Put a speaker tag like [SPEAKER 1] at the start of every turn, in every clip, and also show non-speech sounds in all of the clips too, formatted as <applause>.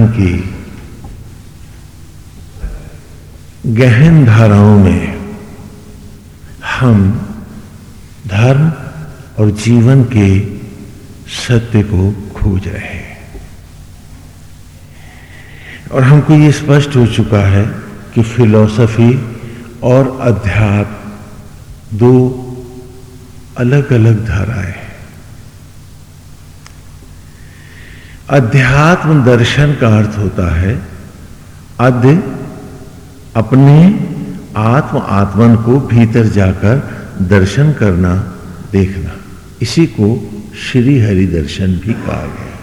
[SPEAKER 1] धर्म की गहन धाराओं में हम धर्म और जीवन के सत्य को खोज रहे हैं। और हमको ये स्पष्ट हो चुका है कि फिलॉसफी और अध्यात्म दो अलग अलग धाराएँ हैं। अध्यात्म दर्शन का अर्थ होता है अध्य अपने आत्म आत्मन को भीतर जाकर दर्शन करना, देखना। इसी को श्री हरि दर्शन भी कहा गया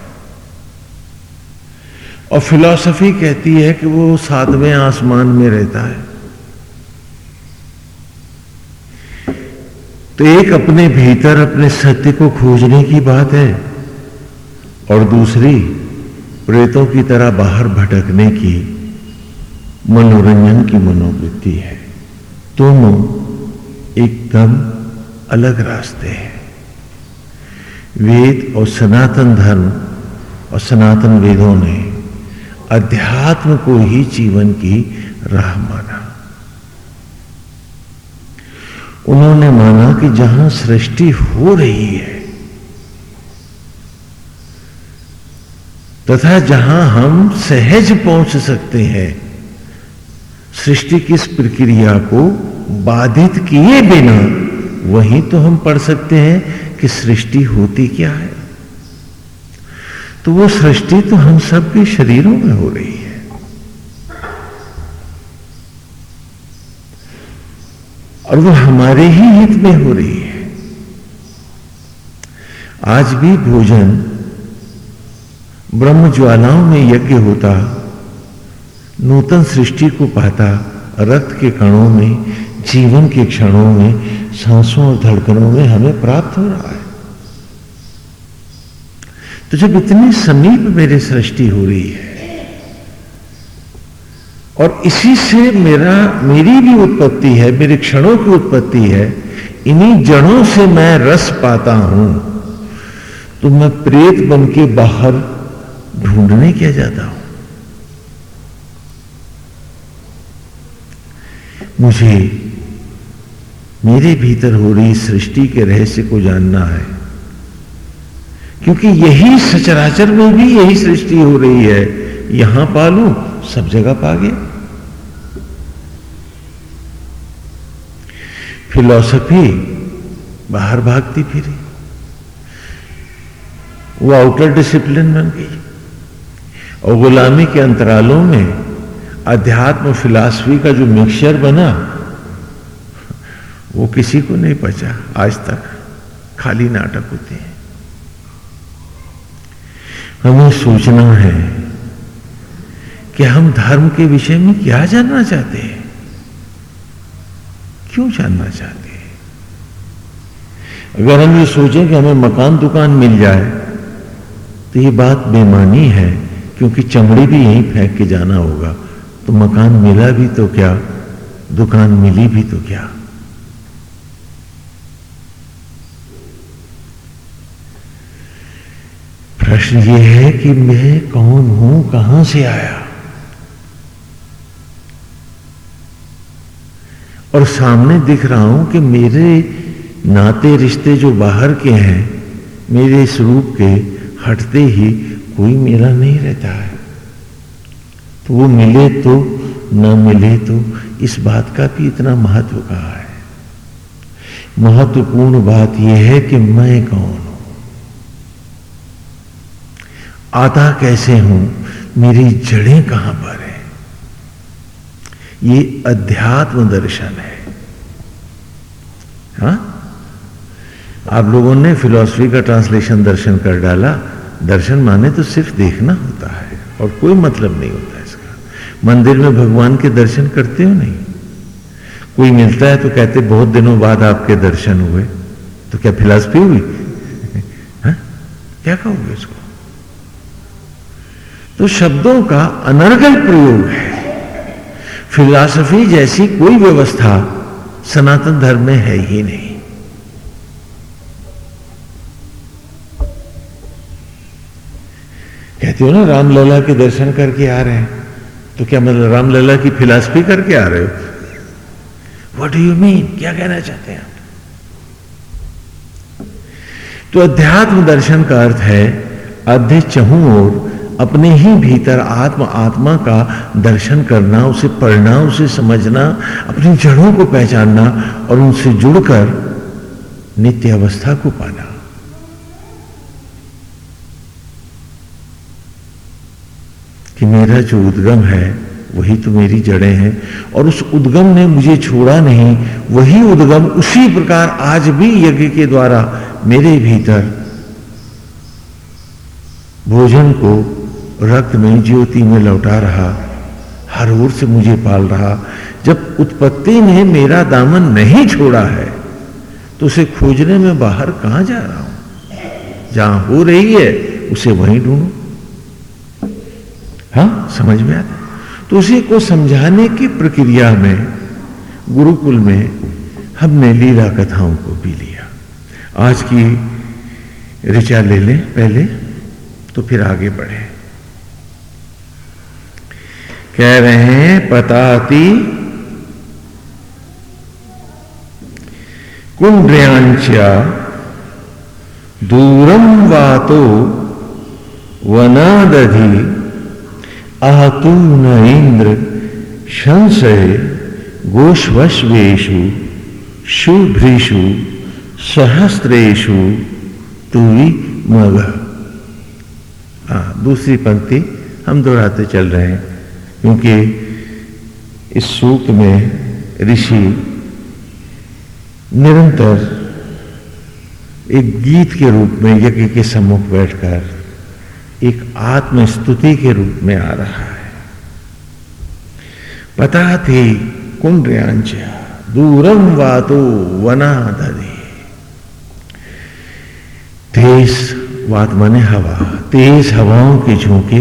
[SPEAKER 1] और फिलॉसफी कहती है कि वो सातवें आसमान में रहता है। तो एक अपने भीतर अपने सत्य को खोजने की बात है। और दूसरी, प्रेतों की तरह बाहर भटकने की मनोरंजन की मनोवृत्ति है। दोनों एकदम अलग रास्ते हैं। वेद और सनातन धर्म और सनातन वेदों ने अध्यात्म को ही जीवन की राह माना। उन्होंने माना कि जहाँ सृष्टि हो रही है तथा जहाँ हम सहज पहुँच सकते हैं, सृष्टि की इस प्रक्रिया को बाधित किए बिना, वहीं तो हम पढ़ सकते हैं कि सृष्टि होती क्या है। तो वो सृष्टि तो हम सबके शरीरों में हो रही है। और वो हमारे ही हित में हो रही है। आज भी भोजन ब्रह्म ज्वालाओं में यज्ञ होता, नूतन सृष्टि को पाता, रक्त के कणों में, जीवन के क्षणों में, सांसों और धड़कनों में हमें प्राप्त हो रहा है। तो जब इतनी समीप मेरी सृष्टि हो रही है, और इसी से मेरा, मेरी भी उत्पत्ति है, मेरे क्षणों की उत्पत्ति है, इन्हीं जड़ों से मैं रस पाता हूँ तो मैं प्रेत बन के बाहर ढूँढने क्या जाता हूँ। मुझे मेरे भीतर हो रही सृष्टि के रहस्य को जानना है, क्योंकि यही सचराचर में भी यही सृष्टि हो रही है। यहाँ पालू, सब जगह पा गया। फिलॉसफी बाहर भागती फिरी। वो आउटर डिसिप्लिन बन गई। और गुलामी के अंतरालों में अध्यात्म फिलॉसफी का जो मिक्सचर बना, वो किसी को नहीं पचा। आज तक खाली नाटक होते हैं। हमें सोचना है कि हम धर्म के विषय में क्या जानना चाहते हैं। क्यों जानना चाहते हैं? अगर हम ये सोचें कि हमें मकान दुकान मिल जाए तो ये बात बेमानी है। क्योंकि चमड़ी भी यहीं फेंक के जाना होगा। तो मकान मिला भी तो क्या? दुकान मिली भी तो क्या? प्रश्न ये है कि मैं कौन हूँ? कहाँ से आया? और सामने दिख रहा हूँ कि मेरे नाते रिश्ते जो बाहर के हैं, मेरे इस रूप के हटते ही कोई मेरा नहीं रहता है। तो वो मिले तो न मिले तो इस बात का भी इतना महत्व कहा है? महत्वपूर्ण बात यह है कि मैं कौन हूँ? आता कैसे हूँ? मेरी जड़ें कहाँ पर है? ये अध्यात्म दर्शन है। हा? आप लोगों ने फिलॉसफी का ट्रांसलेशन दर्शन कर डाला। दर्शन माने तो सिर्फ़ देखना होता है, और कोई मतलब नहीं होता इसका। मंदिर में भगवान के दर्शन करते हो नहीं? कोई मिलता है तो कहते, बहुत दिनों बाद आपके दर्शन हुए। तो क्या फिलॉसफी हुई? <laughs> हा? क्या कहोगे इसको तो शब्दों का अनर्गल प्रयोग है। फिलॉसफी जैसी कोई व्यवस्था सनातन धर्म में है ही नहीं। कहते हो ना, रामलला के दर्शन करके आ रहे हैं। तो क्या मतलब रामलला की फिलासफी करके आ रहे हो? वट डू यू मीन क्या कहना चाहते हैं आप? तो अध्यात्म दर्शन का अर्थ है अध्य चहू और अपने ही भीतर आत्म, आत्मा का दर्शन करना, उसे पढ़ना, उसे समझना, अपनी जड़ों को पहचानना और उनसे जुड़कर नित्य अवस्था को पाना। कि मेरा जो उद्गम है, वही तो मेरी जड़ें हैं। और उस उद्गम ने मुझे छोड़ा नहीं, वही उद्गम उसी प्रकार आज भी यज्ञ के द्वारा मेरे भीतर भोजन को रक्त में, ज्योति में लौटा रहा, हर ओर से मुझे पाल रहा। जब उत्पत्ति ने मेरा दामन नहीं छोड़ा है तो उसे खोजने में बाहर कहाँ जा रहा हूँ? जहाँ हो रही है, उसे वहीं ढूंढू। हाँ समझ में आता तो उसी को समझाने की प्रक्रिया में, गुरुकुल में हमने लीला कथाओं को भी लिया। आज की ऋचा ले लें पहले तो फिर आगे बढ़े। कह रहे हैं, पताती कुंड्रियांच्या दूरम वातो वनादधि आहतु न इंद्र संशय गोश्वश्वेशु शुभ्रीषु सहस्त्रेशु तुवी मग। दूसरी पंक्ति हम दोहराते चल रहे हैं, क्योंकि इस सूक्त में ऋषि निरंतर एक गीत के रूप में यज्ञ के सम्मुख बैठकर एक आत्मस्तुति के रूप में आ रहा है। पता थी कुंड्रियांच दूरम वातो वना दधे तेज वात माने हवा, तेज हवाओं के झोंके।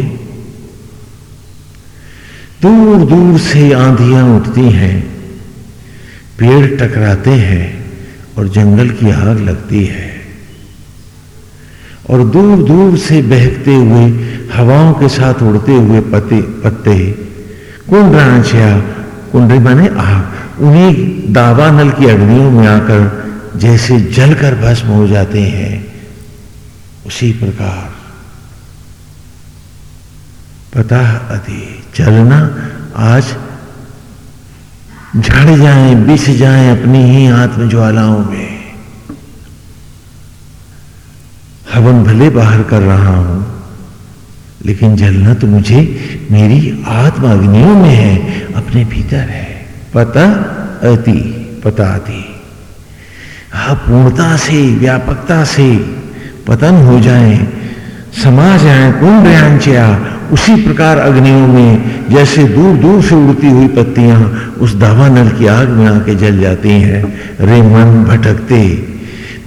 [SPEAKER 1] दूर दूर से आंधियाँ उठती हैं, पेड़ टकराते हैं और जंगल की आग लगती है। और दूर दूर से बहकते हुए, हवाओं के साथ उड़ते हुए पते, पत्ते। कुंडरांचिया कुंडरी माने आग उन्हीं दावा नल की अग्नियों में आकर जैसे जलकर भस्म हो जाते हैं। उसी प्रकार। पता अति चलना, आज झड़ जाए, बिछ जाए अपनी ही आत्मज्वालाओं में। हवन भले बाहर कर रहा हूँ, लेकिन जलना तो मुझे मेरी आत्मा अग्नियों में है, अपने भीतर है। पता अति पता अति पूर्णता से, व्यापकता से पतन हो जाए समा जाए कुंड्यांच्या उसी प्रकार अग्नियों में, जैसे दूर दूर से उड़ती हुई पत्तियाँ उस दावा नल की आग में आके जल जाती हैं। रे मन भटकते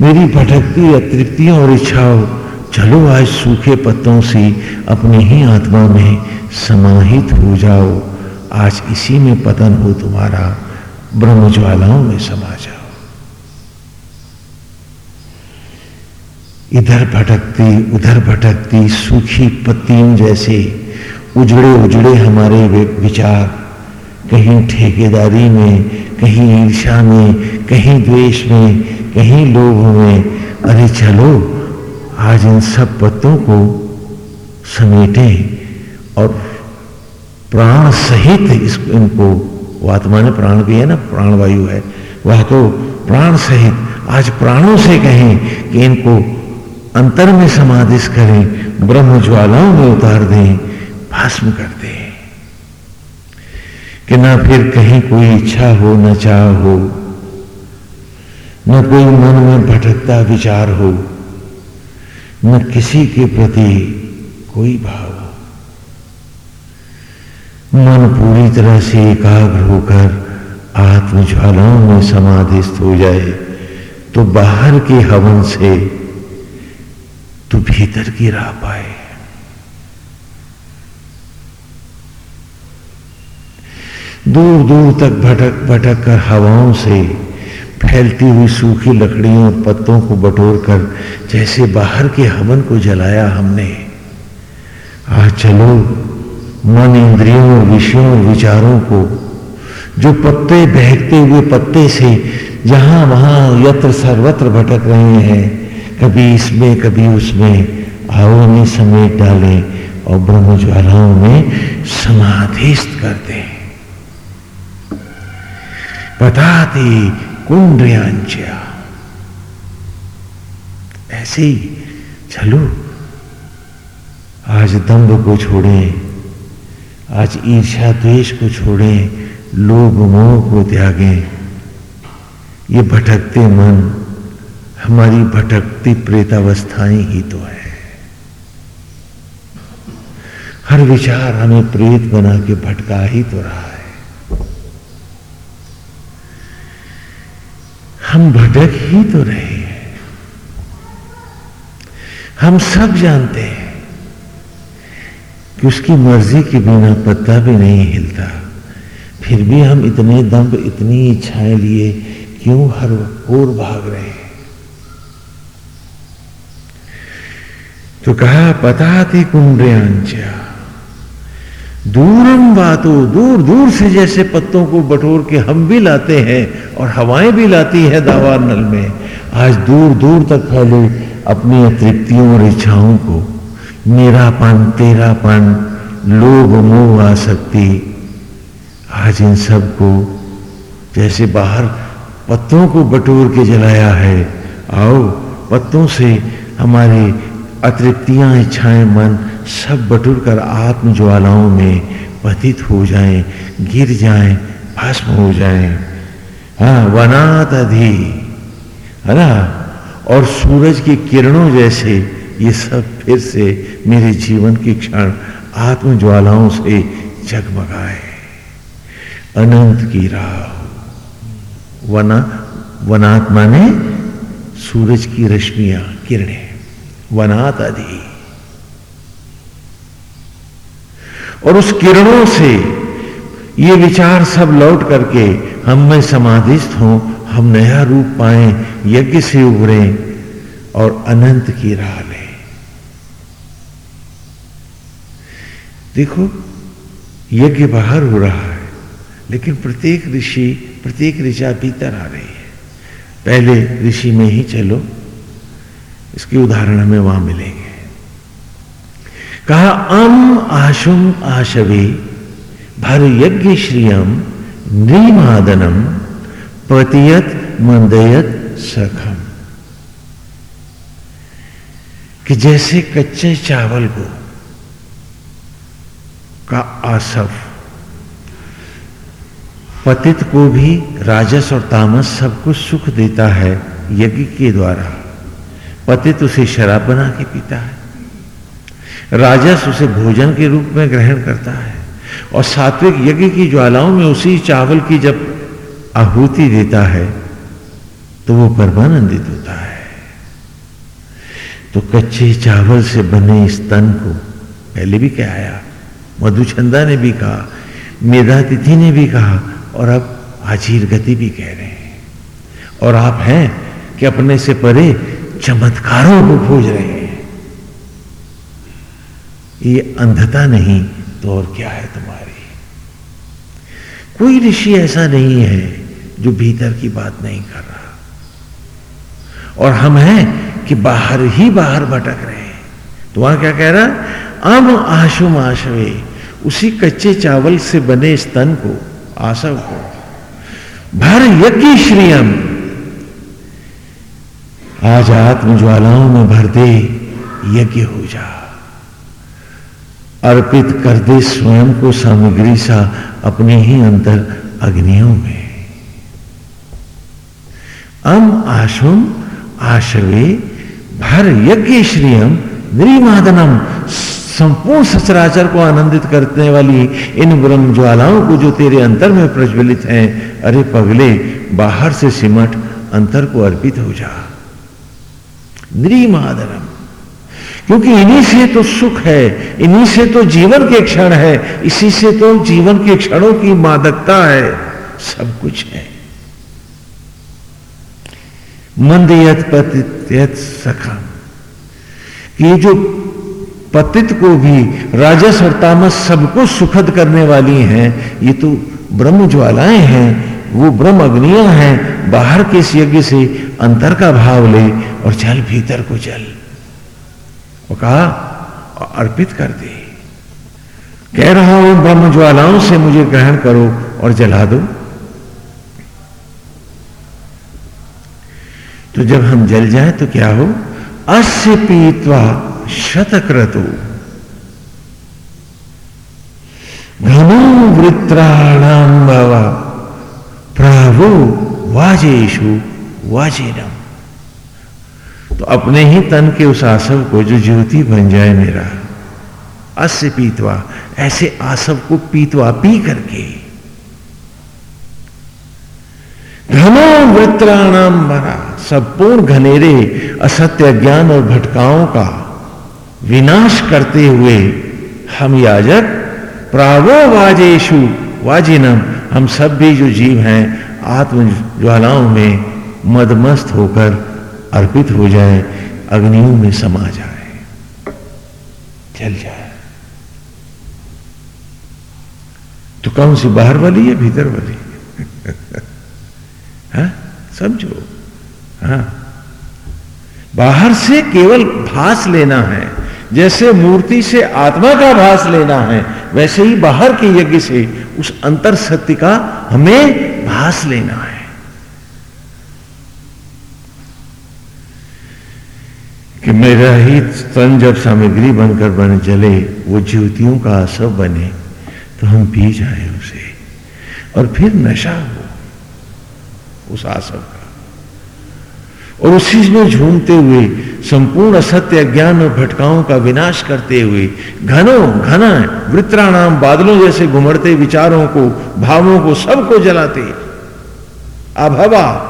[SPEAKER 1] मेरी भटकती अतृप्तियों और इच्छाओं, चलो आज सूखे पत्तों से अपनी ही आत्मा में समाहित हो जाओ। आज इसी में पतन हो तुम्हारा ब्रह्म ज्वालाओं में समा जाओ। इधर भटकती, उधर भटकती सूखी पत्तियों जैसे उजड़े उजड़े हमारे विचार। कहीं ठेकेदारी में, कहीं ईर्षा में, कहीं द्वेष में कहीं लोभ में अरे चलो, आज इन सब पत्तों को समेटे और प्राण सहित इस इनको वात्मा ने प्राण भी है ना, प्राणवायु है। वह तो प्राण सहित, आज प्राणों से कहें कि इनको अंतर में समाधिश करें, ब्रह्म ज्वालाओं में उतार दें, भस्म कर दें। कि ना फिर कहीं कोई इच्छा हो, न चाह हो न कोई मन में भटकता विचार हो, न किसी के प्रति कोई भाव हो। मन पूरी तरह से एकाग्र होकर आत्मज्वालाओं में समाधिस्थ हो जाए तो बाहर के हवन से तू भीतर की राह पाए। दूर दूर तक भटक भटक कर हवाओं से फैलती हुई सूखी लकड़ियों और पत्तों को बटोर कर जैसे बाहर के हवन को जलाया हमने। आ चलो, मन इंद्रियों और विषयों और विचारों को, जो पत्ते बहकते हुए पत्ते से जहाँ वहाँ यत्र सर्वत्र भटक रहे हैं, कभी इसमें, कभी उसमें, आओ में समेट डालें और ब्रह्म ज्वालाओं में समाधिस्थ कर दें पताती कुंड्रियांच्या ऐसे ही, चलो। आज दम्भ को छोड़ें, आज ईर्ष्या द्वेष को छोड़ें, लोभ मोह को त्यागें। ये भटकते मन, हमारी भटकती प्रेतावस्थाएँ ही तो है। हर विचार हमें प्रेत बना के भटका ही तो रहा हम भटक ही तो रहे हैं। हम सब जानते हैं कि उसकी मर्ज़ी के बिना पत्ता भी नहीं हिलता। फिर भी हम इतने दम्भ, इतनी इच्छाएँ लिए क्यों हर ओर भाग रहे हैं? तो कहा, पता थी कुंड्रियांचा दूरम बातों, दूर दूर से जैसे पत्तों को बटोर के हम भी लाते हैं और हवाएँ भी लाती है दावार नल में। आज दूर दूर तक फैले अपनी अतृप्तियों और इच्छाओं को। मेरापन तेरापन लोभ मोह आसक्ति आज इन सबको जैसे बाहर पत्तों को बटोर के जलाया है। आओ, पत्तों से हमारी अतृप्तियाँ, इच्छाएँ, मन सब बटुर कर आत्म ज्वालाओं में पतित हो जाएँ, गिर जाएँ, भस्म हो जाएँ। हाँ वनात अधि। है ना? और सूरज की किरणों जैसे ये सब फिर से मेरे जीवन के क्षण आत्म ज्वालाओं से जगमगाए। अनंत की राह। वना वनात्मा ने सूरज की रश्मियाँ किरणें। वनात आदि और उस किरणों से ये विचार सब लौट करके, हम में समाधिस्थ हों, हम नया रूप पाए, यज्ञ से उभरे और अनंत की राह लें। देखो, यज्ञ बाहर हो रहा है, लेकिन प्रत्येक ऋषि, प्रत्येक ऋषा भीतर आ रही है। पहले ऋषि में ही चलो, इसके उदाहरण हमें वहाँ मिलेंगे। कहा, अम आशुम आशवे भर यज्ञ श्रियम नृमादनम पतियत मंदयत सखम कि जैसे कच्चे चावल को का आसव पतित को भी राजस और तामस सबको सुख देता है यज्ञ के द्वारा, पतित उसे शराब बना के पीता है। राजस उसे भोजन के रूप में ग्रहण करता है और सात्विक यज्ञ की ज्वालाओं में उसी चावल की जब आहुति देता है तो वो परमानंदित होता है। तो कच्चे चावल से बने स्तन को पहले भी क्या आया मधुचंदा ने भी कहा, मेधातिथि ने भी कहा, और अब आजीर गति भी कह रहे हैं। और आप हैं कि अपने से परे चमत्कारों को खोज रहे हैं। ये अंधता नहीं तो और क्या है तुम्हारी? कोई ऋषि ऐसा नहीं है जो भीतर की बात नहीं कर रहा। और हम हैं कि बाहर ही बाहर भटक रहे हैं। तो वहाँ क्या कह रहा? अब आशुम आशवे, उसी कच्चे चावल से बने स्तन को, आसव को। भर यज्ञ श्रियम। आज आत्म ज्वालाओं में भर दे, यज्ञ हो जा। अर्पित कर दे स्वयं को सामग्री सा अपने ही अंतर अग्नियों में। अम आशुम आशवे भर यज्ञ श्रियम नृमादनम। संपूर्ण सचराचर को आनंदित करने वाली इन ब्रह्म ज्वालाओं को जो तेरे अंतर में प्रज्वलित हैं, अरे पगले, बाहर से सिमट, अंतर को अर्पित हो जा। नृमादनम। क्योंकि इन्हीं से तो सुख है, इन्हीं से तो जीवन के क्षण है, इसी से तो जीवन के क्षणों की मादकता है, सब कुछ है। मंद यत सखम। ये जो पतित को भी राजस और तामस सबको सुखद करने वाली हैं, ये तो ब्रह्म ज्वालाएँ हैं, वो ब्रह्म अग्नियाँ हैं, बाहर के इस यज्ञ से अंतर का भाव ले और चल भीतर को चल वो कहा, अर्पित कर दे। कह रहा हूँ, ब्रह्म ज्वालाओं से मुझे ग्रहण करो और जला दो। तो जब हम जल जाए तो क्या हो? अस्य पीतवा शतक्रतु। घनो वृत्राणाम बाबा प्रावो वाजेशु वाजेनम। तो अपने ही तन के उस आसव को जो ज्योति बन जाए मेरा। अस्य पीतवा, ऐसे आसव को पीतवा पी करके। घनो वृत्राणाम बना, संपूर्ण घनेरे असत्य ज्ञान और भटकाओं का विनाश करते हुए हम याजक प्रावो वाजेशु वाजिनम, हम सब भी जो जीव हैं आत्म ज्वालाओं में मदमस्त होकर अर्पित हो जाए, अग्नियों में समा जाए चल जाए। तो कौन सी बाहर वाली है भीतर वाली? <laughs> हाँ समझो। हाँ। बाहर से केवल भास लेना है, जैसे मूर्ति से आत्मा का भास लेना है, वैसे ही बाहर के यज्ञ से उस अंतर सत्य का हमें भास लेना है। कि मेरा ही तन जब सामग्री बनकर बन चले वो ज्योतियों का सब बने तो हम पी जाए उसे। और फिर नशा हो उस आसव का। और उसी में झूमते हुए, संपूर्ण असत्य ज्ञान और भटकाओं का विनाश करते हुए, घनों घना वृत्राणाम, बादलों जैसे घुमड़ते विचारों को, भावों को सबको जलाते। अभवा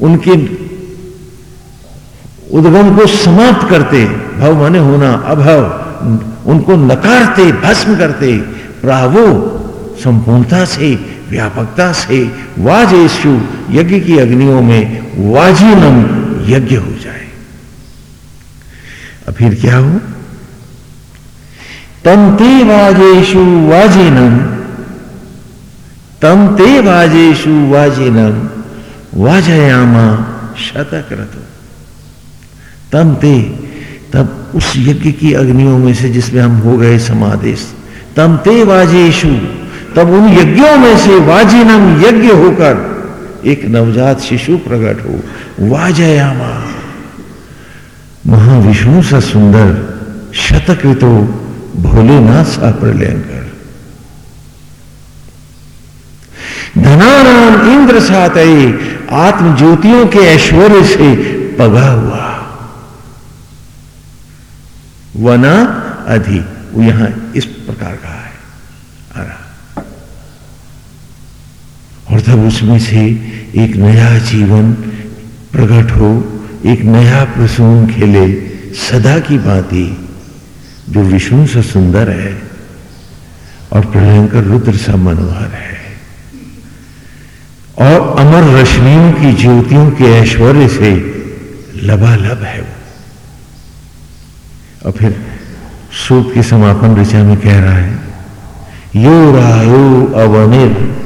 [SPEAKER 1] उनके उद्गम को समाप्त करते, भव माने होना अभव, उनको नकारते, भस्म करते, प्रावो संपूर्णता से, व्यापकता से वाजेशु यज्ञ की अग्नियों में वाजीनम यज्ञ हो जाए। अब फिर क्या हो? तम ते वाजेशु वाजिनम, तम ते वाजेशु वाजिनम, वाजयामा शतक्रतु। तम ते तब उस यज्ञ की अग्नियों में से जिसमें हम हो गए समादेश। तम ते वाजेशु तब उन यज्ञों में से वाजिनम यज्ञ होकर एक नवजात शिशु प्रकट हो। वाजयामा महाविष्णु सा सुंदर, शतकृतो भोलेनाथ सा प्रलयंकर। धनाराम इंद्र सात आत्म ज्योतियों के ऐश्वर्य से पगा हुआ। वना अधि। वो यहाँ इस प्रकार का है। आ रहा। और तब उसमें से एक नया जीवन प्रकट हो, एक नया प्रसून खेले, सदा की बाती जो विष्णु से सुंदर है और प्रलयंकर रुद्र सा मनोहर है। और अमर रश्मियों की ज्योतियों के ऐश्वर्य से लबालब है वो। और फिर सूप के समापन ऋचा में कह रहा है यो रायो अवनिर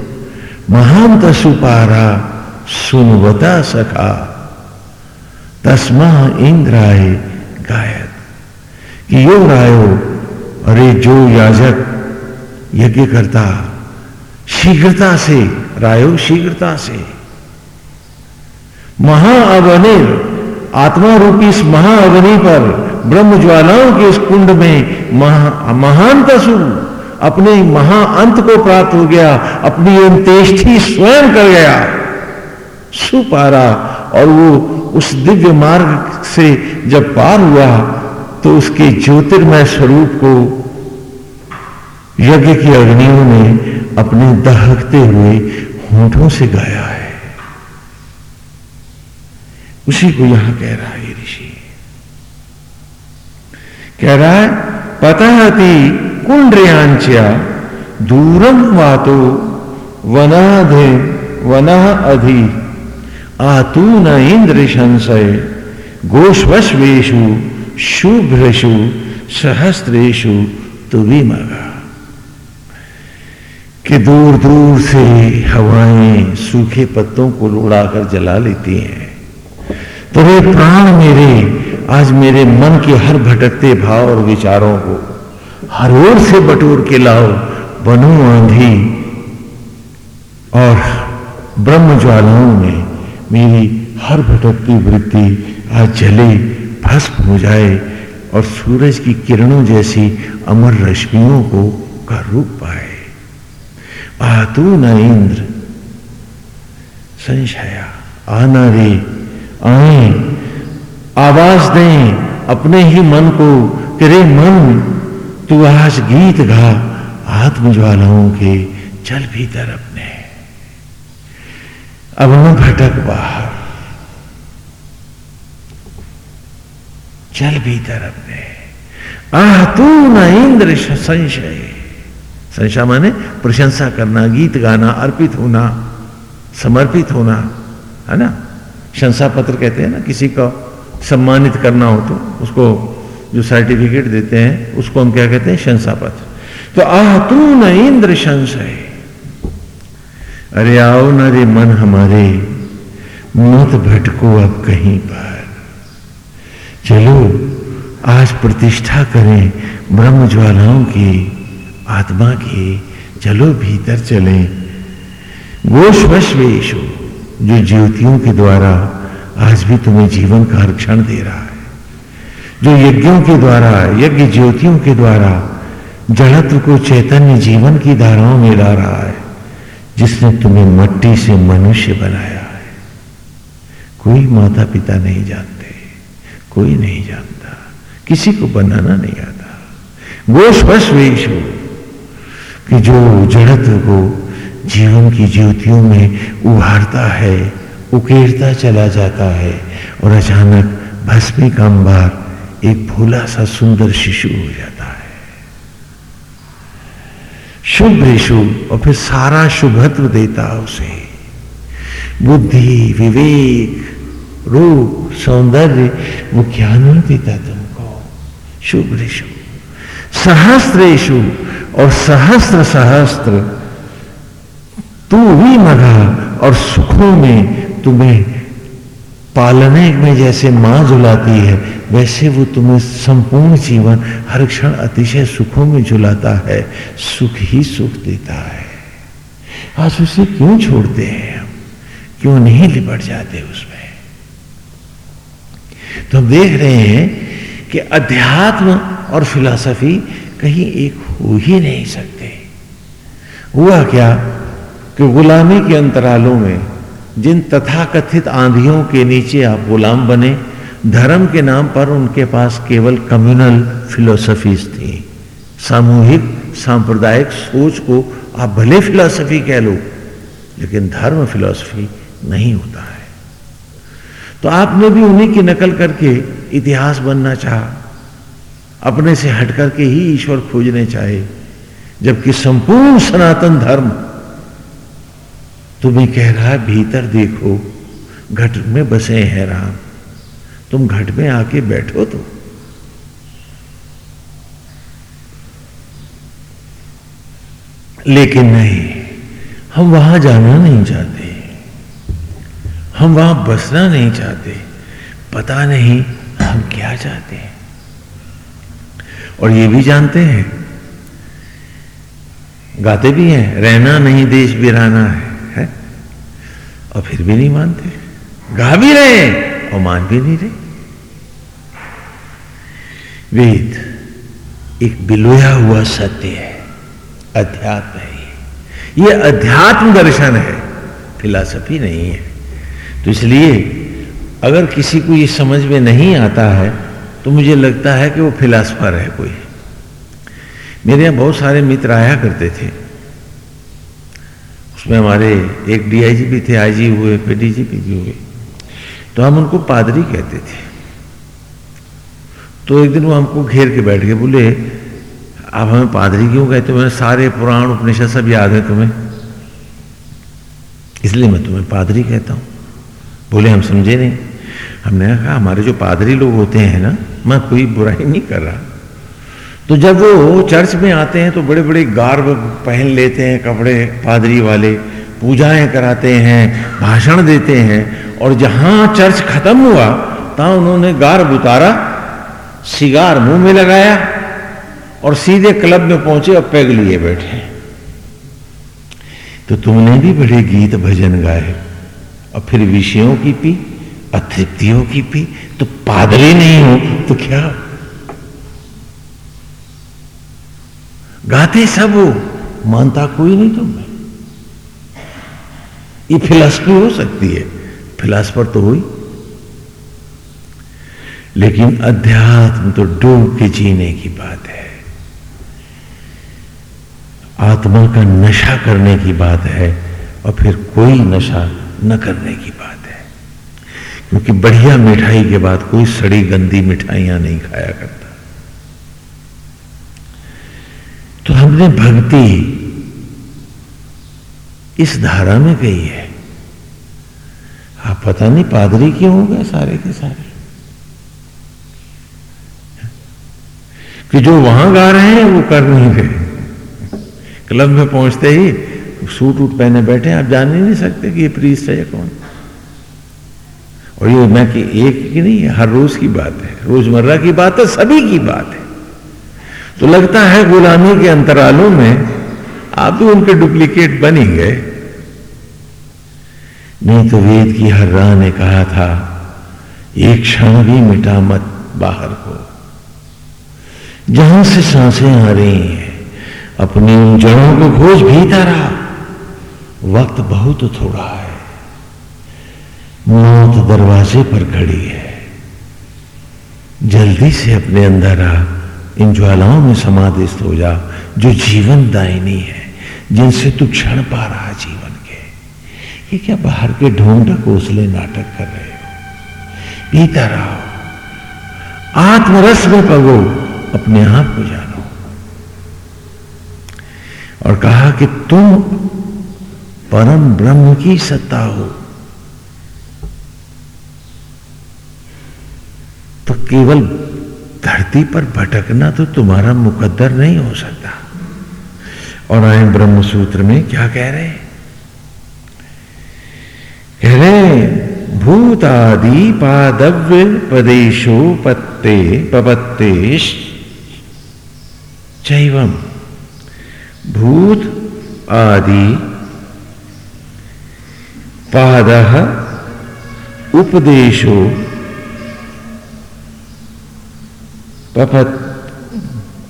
[SPEAKER 1] महान सुपारा सुनवता सखा तस्मा इंद्राय गायत। कि यो रायो अरे जो याजक यज्ञ करता शीघ्रता से, रायो शीघ्रता से, महाअवनिर, आत्मा रूपी इस महाअग्नि पर ब्रह्म ज्वालाओं के इस कुंड में महा महान तसु अपने महाअंत को प्राप्त हो गया, अपनी अंत्येष्टि स्वयं कर गया। सुपारा, और वो उस दिव्य मार्ग से जब पार हुआ तो उसके ज्योतिर्मय स्वरूप को यज्ञ की अग्नियों ने अपने दहकते हुए होठों से गाया है। उसी को यहाँ कह रहा है ऋषि। कह रहा है पतहति कुंड्रियांच्या दूरम वातो वनाधे वना अधि। आतू न इंद्र संशय गोष्वश्वेशु शुभ्रशु सहस्त्रेशु तो भी मगा कि दूर दूर से हवाएँ सूखे पत्तों को उड़ाकर जला लेती हैं। तो वे प्राण मेरे आज मेरे मन के हर भटकते भाव और विचारों को हर ओर से बटोर के लाओ, बनो आंधी। और ब्रह्म ज्वालाओं में मेरी हर भटकती वृत्ति आज जले, भस्म हो जाए और सूरज की किरणों जैसी अमर रश्मियों को का रूप पाए। आतु न इंद्र, संशया, आना रे, आए। आवाज़ दें अपने ही मन को कि रे मन, तू आज गीत गा, आत्मज्वालाओं के चल भीतर अपने। अब न भटक बाहर। चल भीतर अपने। आह, तू न इंद्र संशय। संशय माने प्रशंसा करना, गीत गाना, अर्पित होना, समर्पित होना, है ना? शंसा पत्र कहते हैं ना किसी को। सम्मानित करना हो तो उसको जो सर्टिफिकेट देते हैं, उसको हम क्या कहते हैं? शंसा पत्र तो आह, तू न इंद्र संशय अरे आओ न रे मन हमारे, मत भटको अब कहीं पर। चलो, आज प्रतिष्ठा करें ब्रह्म ज्वालाओं की, आत्मा की, चलो भीतर चले। गोश वेश जो ज्योतियों के द्वारा आज भी तुम्हें जीवन का रक्षण दे रहा है। जो यज्ञों के द्वारा, यज्ञ ज्योतियों के द्वारा, जड़त्व को चैतन्य जीवन की धाराओं में ला रहा है, जिसने तुम्हें मट्टी से मनुष्य बनाया है। कोई माता पिता नहीं जानते, कोई नहीं जानता, किसी को बनाना नहीं आता। गोश बस वेश हो कि जो जड़त्व को जीवन की ज्योतियों में उभारता है उकेरता चला जाता है और अचानक भस्मी का अंबार एक भोला सा सुंदर शिशु हो जाता है। शुभ शुभ और फिर सारा शुभत्व देता उसे। बुद्धि, विवेक, रूप, सौंदर्य वो ज्ञान देता तुमको। शुभ ऋषु सहस्त्रेशु और सहस्त्र सहस्त्र तू ही मगा और सुखों में तुम्हें पालने में जैसे माँ झुलाती है, वैसे वो तुम्हें संपूर्ण जीवन, हर क्षण अतिशय सुखों में झुलाता है, सुख ही सुख देता है। आज उसे क्यों छोड़ते हैं हम? क्यों नहीं लिपट जाते उसमें? तो हम देख रहे हैं कि अध्यात्म और फिलॉसफी कहीं एक हो ही नहीं सकते। हुआ क्या कि गुलामी के अंतरालों में जिन तथाकथित आंधियों के नीचे आप गुलाम बने, धर्म के नाम पर उनके पास केवल कम्युनल फिलोसफीज थी। सामूहिक, सांप्रदायिक सोच को आप भले फिलोसफी कह लो, लेकिन धर्म फिलोसफी नहीं होता है। तो आपने भी उन्हीं की नकल करके इतिहास बनना चाहा। अपने से हट करके ही ईश्वर खोजने चाहे, जबकि संपूर्ण सनातन धर्म तुम्हें कह रहा है, भीतर देखो, घट में बसे हैं राम। तुम घट में आके बैठो तो। लेकिन नहीं, हम वहाँ जाना नहीं चाहते। हम वहाँ बसना नहीं चाहते। पता नहीं हम क्या चाहते हैं। और ये भी जानते हैं, गाते भी हैं, रहना नहीं, देश बिराना है? और फिर भी नहीं मानते। गा भी रहे और मान भी नहीं रहे। वेद एक बिलोया हुआ सत्य है, अध्यात्म है ये अध्यात्म दर्शन है, फिलॉसफी नहीं है। तो इसलिए अगर किसी को ये समझ में नहीं आता है तो मुझे लगता है कि वो फिलासफर है कोई। मेरे यहाँ बहुत सारे मित्र आया करते थे। उसमें हमारे एक डीआईजी भी थे आईजी हुए फिर डीजीपी भी हुए। तो हम उनको पादरी कहते थे। तो एक दिन वो हमको घेर के बैठ गए, बोले, आप हमें पादरी क्यों कहते हो? सारे पुराण, उपनिषद सब याद है तुम्हें। इसलिए मैं तुम्हें पादरी कहता हूँ। बोले, हम समझे नहीं। हमने कहा, हमारे जो पादरी लोग होते हैं ना, मैं कोई बुराई नहीं कर रहा। तो जब वो चर्च में आते हैं तो बड़े बड़े गार्ब पहन लेते हैं, कपड़े पादरी वाले, पूजाएँ कराते हैं, भाषण देते हैं और जहाँ चर्च खत्म हुआ, तहां उन्होंने गार्ब उतारा, सिगार मुँह में लगाया और सीधे क्लब में पहुँचे और पैग लिए बैठे। तो तुमने भी बड़े गीत भजन गाए और फिर विषयों की पी अतृप्तियों की पी तो पादरी नहीं हो तो क्या? गाते सब हो मानता कोई नहीं तुम्हें ये फिलॉसफी हो सकती है। फिलासफर तो हुई लेकिन अध्यात्म तो डूब के जीने की बात है। आत्मा का नशा करने की बात है और फिर कोई नशा न करने की बात है। क्योंकि बढ़िया मिठाई के बाद कोई सड़ी गंदी मिठाइयाँ नहीं खाया करता। तो हमने भक्ति इस धारा में कही है। आप पता नहीं पादरी क्यों हो गए सारे के सारे? कि जो वहाँ गा रहे हैं, वो कर नहीं गए क्लब में पहुँचते ही सूट उट पहने बैठे आप जान ही नहीं सकते कि ये प्रीस्ट है या कौन। और ये मैं कि एक की नहीं है हर रोज की बात है। रोज़मर्रा की बात है, सभी की बात है। तो लगता है गुलामी के अंतरालों में आप भी उनके डुप्लीकेट बन ही गए। नहीं तो वेद की हर राह ने कहा था, एक क्षण भी मिटा मत बाहर को। जहाँ से साँसें आ रही हैं, अपनी उन जड़ों को खोज भीतर आ। वक्त बहुत थोड़ा है। मौत दरवाजे पर खड़ी है। जल्दी से अपने अंदर आ। इन ज्वालाओं में समाधिस्थ हो जा, जो जीवन दायनी है, जिनसे तू क्षण पा रहा जीवन के। ये क्या बाहर के ढोंग ढकोसले नाटक कर रहे हो? पीता रहो। आत्मरस में पगो, अपने आप को जानो। और कहा कि तुम परम ब्रह्म की सत्ता हो। तो केवल धरती पर भटकना तो तुम्हारा मुकद्दर नहीं हो सकता। और आए ब्रह्म सूत्र में क्या कह रहे कह रहे भूतादि पादव्य पदेशो पत्ते पपत्ते चैवम। भूत आदि पाद उपदेशो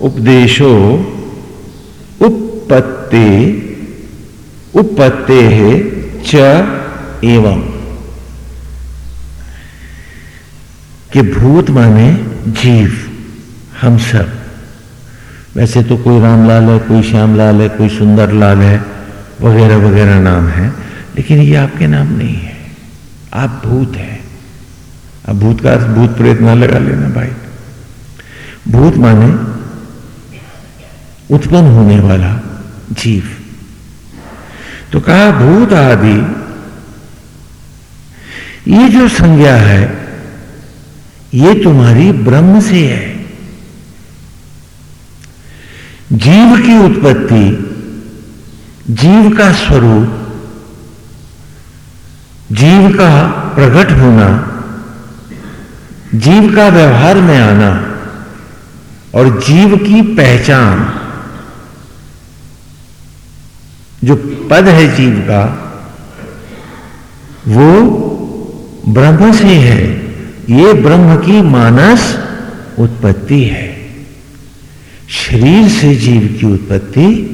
[SPEAKER 1] उपदेशो उपपत्ते उपत्ते च एवं कि भूत माने जीव, हम सब। वैसे तो कोई रामलाल है, कोई श्यामलाल है, कोई सुंदर लाल है, वगैरह वगैरह नाम है, लेकिन ये आपके नाम नहीं है। आप भूत हैं। अब भूत का भूत प्रेत ना लगा लेना भाई। भूत माने उत्पन्न होने वाला जीव। तो कहा, भूत आदि, ये जो संज्ञा है, ये तुम्हारी ब्रह्म से है। जीव की उत्पत्ति, जीव का स्वरूप, जीव का प्रकट होना, जीव का व्यवहार में आना और जीव की पहचान, जो पद है जीव का, वो ब्रह्म से है। ये ब्रह्म की मानस उत्पत्ति है। शरीर से जीव की उत्पत्ति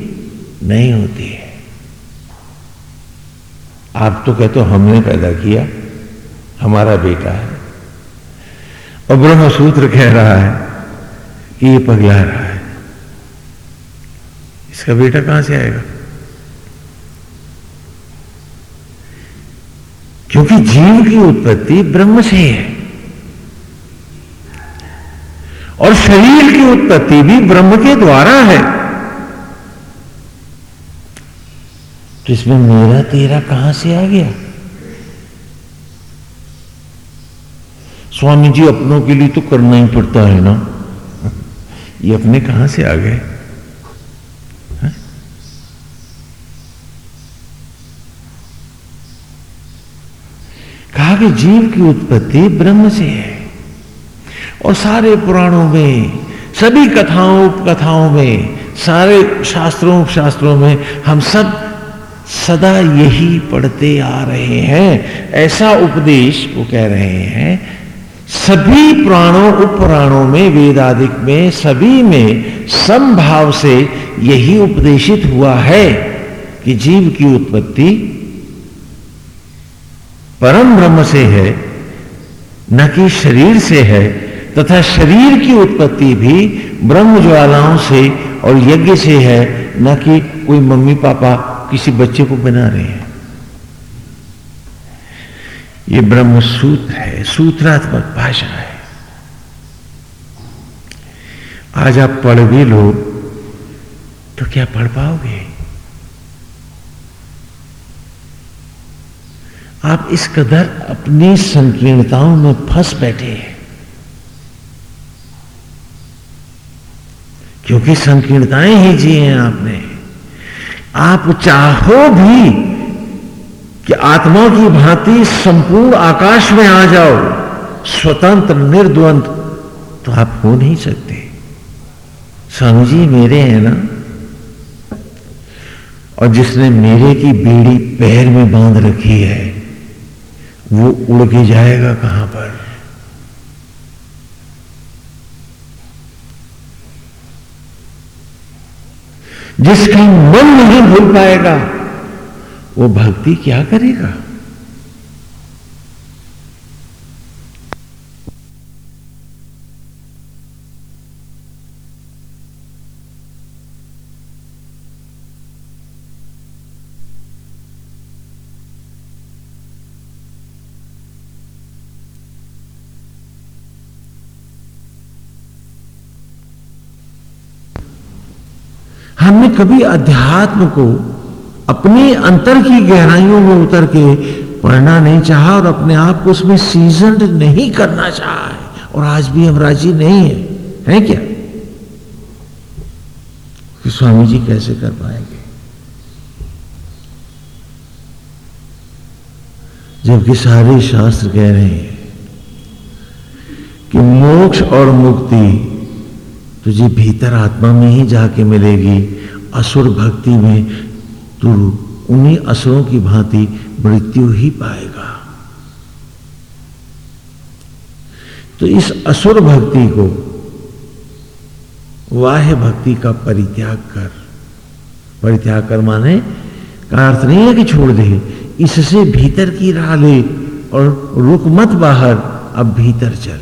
[SPEAKER 1] नहीं होती है। आप तो कहते हो, हमने पैदा किया, हमारा बेटा है। और ब्रह्म सूत्र कह रहा है कि ये पगला रहा है। इसका बेटा कहाँ से आएगा? क्योंकि जीव की उत्पत्ति ब्रह्म से है। और शरीर की उत्पत्ति भी ब्रह्म के द्वारा है। तो इसमें मेरा तेरा कहाँ से आ गया? स्वामी जी, अपनों के लिए तो करना ही पड़ता है ना। ये अपने कहाँ से आ गए? कहा कि जीव की उत्पत्ति ब्रह्म से है। और सारे पुराणों में, सभी कथाओं, उपकथाओं में, सारे शास्त्रों शास्त्रों में हम सब सदा यही पढ़ते आ रहे हैं। ऐसा उपदेश, वो कह रहे हैं सभी पुराणों, उपपुराणों में वेदाधिक में, सभी में, समभाव से यही उपदेशित हुआ है कि जीव की उत्पत्ति परम ब्रह्म से है, न कि शरीर से है, तथा शरीर की उत्पत्ति भी ब्रह्म ज्वालाओं से और यज्ञ से है, न कि कोई मम्मी पापा किसी बच्चे को बना रहे हैं। ये ब्रह्म सूत्र है, सूत्रात्मक भाषा है। आज आप पढ़ भी लो तो क्या पढ़ पाओगे? आप इस कदर अपनी संकीर्णताओं में फंस बैठे हैं। क्योंकि संकीर्णताएँ ही जी हैं आपने। आप चाहो भी कि आत्मा की भांति संपूर्ण आकाश में आ जाओ, स्वतंत्र, निर्द्वंद तो आप हो नहीं सकते। स्वामी जी मेरे हैं ना? और जिसने मेरे की बेड़ी पैर में बाँध रखी है, वो उड़ के जाएगा कहाँ पर? जिसका मन नहीं भूल पाएगा वो भक्ति क्या करेगा? हमने कभी अध्यात्म को अपने अंतर की गहराइयों में उतर के पढ़ना नहीं चाहा और अपने आप को उसमें सीज़न नहीं करना चाहा है। और आज भी हम राज़ी नहीं है। है क्या? कि स्वामी जी कैसे कर पाएँगे? जबकि सारे शास्त्र कह रहे हैं कि मोक्ष और मुक्ति तुझे भीतर आत्मा में ही जाके मिलेगी, असुर भक्ति में तू उन्हीं असुरों की भांति मृत्यु ही पाएगा। तो इस असुर भक्ति को, वाह्य भक्ति का परित्याग कर। परित्याग कर माने का अर्थ नहीं है कि छोड़ दे, इससे भीतर की राह ले और रुक मत बाहर, अब भीतर चल।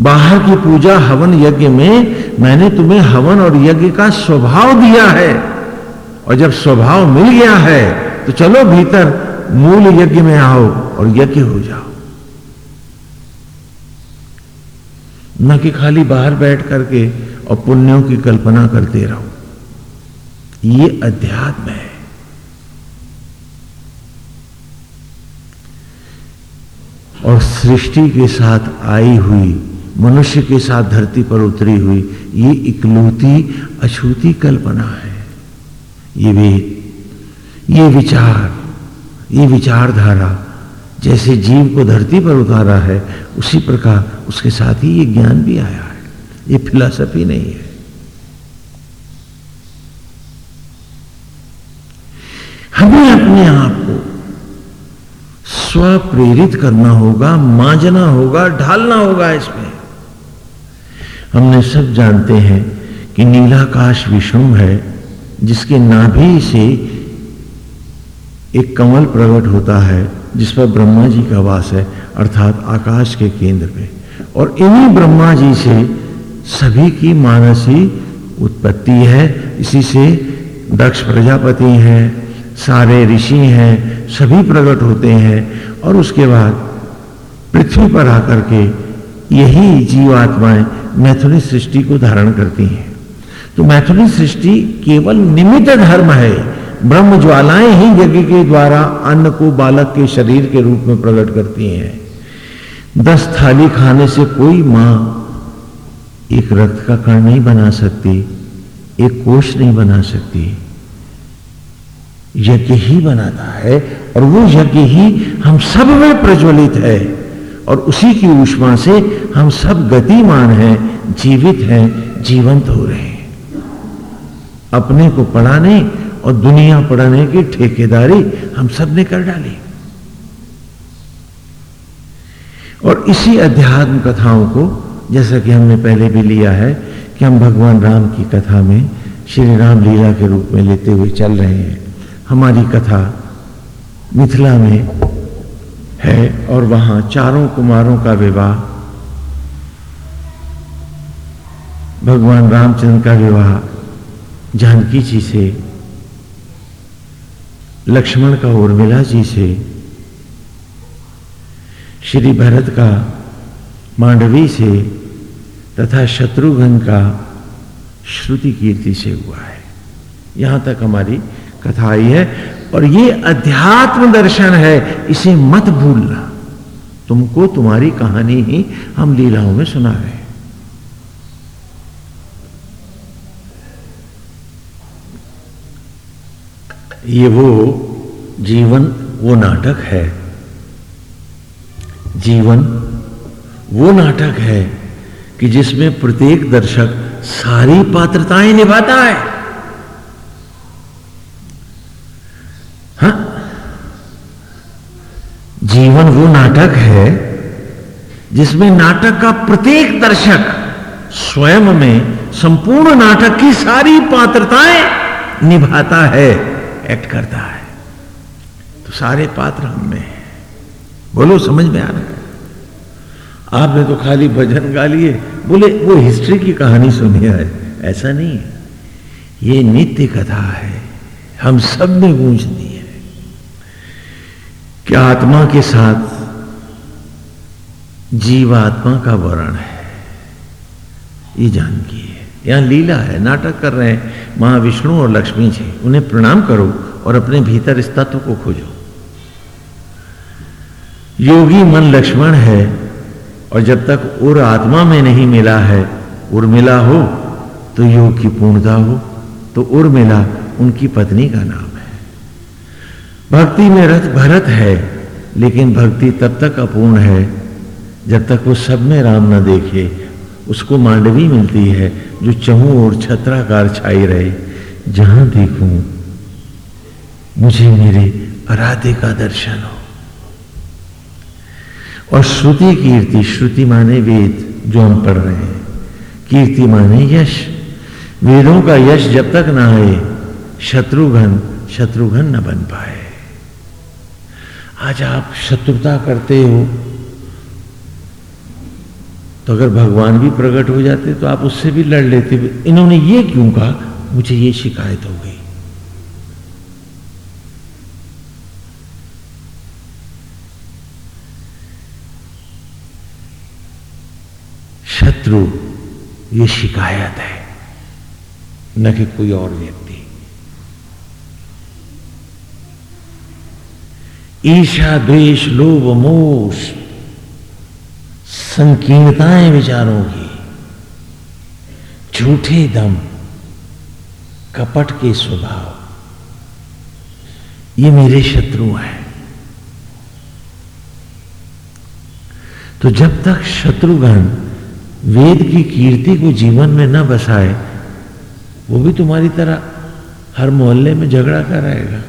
[SPEAKER 1] बाहर की पूजा हवन यज्ञ में मैंने तुम्हें हवन और यज्ञ का स्वभाव दिया है। और जब स्वभाव मिल गया है तो चलो भीतर मूल यज्ञ में आओ और यज्ञ हो जाओ। न कि खाली बाहर बैठ करके और पुण्यों की कल्पना करते रहो। ये अध्यात्म है। और सृष्टि के साथ आई हुई मनुष्य के साथ धरती पर उतरी हुई ये इकलौती अछूती कल्पना है। ये वेद ये विचार, ये विचारधारा जैसे जीव को धरती पर उतारा है, उसी प्रकार उसके साथ ही ये ज्ञान भी आया है। ये फिलॉसफी नहीं है। हमें अपने आप को स्व प्रेरित करना होगा, मांझना होगा, ढालना होगा इसमें। हमने सब जानते हैं कि नीलाकाश विष्णु है, जिसके नाभि से एक कमल प्रकट होता है, जिस पर ब्रह्मा जी का वास है, अर्थात आकाश के केंद्र में। और इन्हीं ब्रह्मा जी से सभी की मानसी उत्पत्ति है। इसी से दक्ष प्रजापति हैं, सारे ऋषि हैं, सभी प्रकट होते हैं, और उसके बाद पृथ्वी पर आकर के यही जीवात्माएँ मैथुनी सृष्टि को धारण करती हैं। तो मैथुनी सृष्टि केवल निमित्त धर्म है। ब्रह्म ज्वालाएँ ही यज्ञ के द्वारा अन्न को बालक के शरीर के रूप में प्रकट करती हैं। दस थाली खाने से कोई माँ एक रक्त का कण नहीं बना सकती, एक कोष नहीं बना सकती। यज्ञ ही बनाता है और वो यज्ञ ही हम सब में प्रज्वलित है और उसी की ऊष्मा से हम सब गतिमान हैं, जीवित हैं, जीवंत हो रहे हैं। अपने को पढ़ाने और दुनिया पढ़ाने की ठेकेदारी हम सबने कर डाली। और इसी अध्यात्म कथाओं को, जैसा कि हमने पहले भी लिया है, कि हम भगवान राम की कथा में श्री राम लीला के रूप में लेते हुए चल रहे हैं। हमारी कथा मिथिला में है और वहाँ चारों कुमारों का विवाह भगवान रामचंद्र का विवाह जानकी जी से, लक्ष्मण का उर्मिला जी से, श्री भरत का, मांडवी से, तथा शत्रुघ्न का श्रुति कीर्ति से हुआ है। यहाँ तक हमारी कथा आई है। और ये अध्यात्म दर्शन है, इसे मत भूलना। तुमको तुम्हारी कहानी ही हम लीलाओं में सुना रहे हैं। ये वो जीवन, वो नाटक है। जीवन, वो नाटक है कि जिसमें प्रत्येक दर्शक सारी पात्रताएँ निभाता है। हा? जीवन, वो नाटक है जिसमें नाटक का प्रत्येक दर्शक स्वयं में संपूर्ण नाटक की सारी पात्रताएँ निभाता है। एक्ट करता है। तो सारे पात्र हम में बोलो, समझ में आ रहा है? आपने तो खाली भजन गा लिए। बोले, वो हिस्ट्री की कहानी सुनी है ऐसा नहीं है। ये नित्य कथा है। हम सब में गूंजती है। कि आत्मा के साथ जीवात्मा का वर्ण है। ये जानकी है। यहाँ लीला है, नाटक कर रहे हैं, महाविष्णु और लक्ष्मी जी। उन्हें प्रणाम करो और अपने भीतर इस तत्व को खोजो। योगी मन लक्ष्मण है और जब तक उर आत्मा में नहीं मिला है, उर मिला हो तो योग की पूर्णता हो तो उर मिला, उनकी पत्नी का नाम है। भक्ति में रथ भरत है, लेकिन भक्ति तब तक अपूर्ण है, जब तक वो सब में राम न देखे, उसको मांडवी मिलती है जो चहु और छत्राकार छाई रहे, जहाँ देखूँ, मुझे मेरे अराधे का दर्शन हो। और श्रुति कीर्ति, श्रुति माने वेद जो हम पढ़ रहे हैं। कीर्ति माने यश। वेदों का यश जब तक ना आए, शत्रुघ्न शत्रुघ्न न बन पाए। आज आप शत्रुता करते हो तो अगर भगवान भी प्रकट हो जाते तो आप उससे भी लड़ लेते। इन्होंने ये क्यों कहा? मुझे ये शिकायत हो गई। शत्रु, ये शिकायत है। न कि कोई और व्यक्ति। ईशा, द्वेष, लोभ मोह संकीर्णताएँ विचारों की। झूठे दम, कपट के स्वभाव। ये मेरे शत्रु हैं। तो जब तक शत्रुघ्न वेद की कीर्ति को जीवन में न बसाए, वो भी तुम्हारी तरह हर मोहल्ले में झगड़ा कर रहेगा।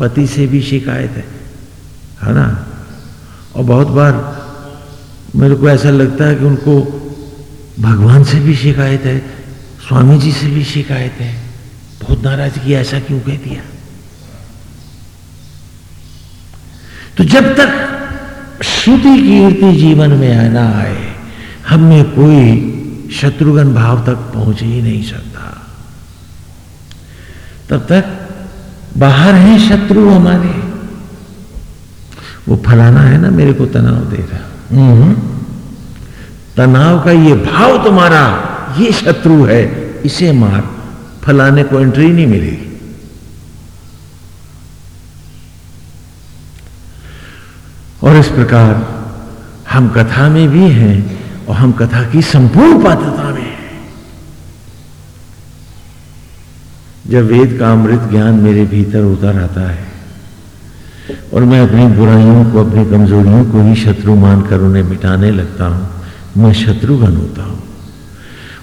[SPEAKER 1] पति से भी शिकायत है है ना? और बहुत बार मेरे को ऐसा लगता है कि उनको भगवान से भी शिकायत है स्वामी जी से भी शिकायत है। बहुत नाराज़गी ऐसा क्यों कह दिया? तो जब तक श्रुति कीर्ति जीवन में आना आए, हम में कोई शत्रुघ्न भाव तक पहुँच ही नहीं सकता। तब तक बाहर है शत्रु हमारे। वो फलाना है ना, मेरे को तनाव दे रहा। हम्म। तनाव का ये भाव तुम्हारा, ये शत्रु है, इसे मार, फलाने को एंट्री नहीं मिलेगी। और इस प्रकार हम कथा में भी हैं और हम कथा की संपूर्ण पात्रता में हैं। जब वेद का अमृत ज्ञान मेरे भीतर उतर आता है और मैं अपनी बुराइयों को, अपनी कमजोरियों को ही शत्रु मानकर उन्हें मिटाने लगता हूँ। मैं शत्रुघ्न होता हूँ।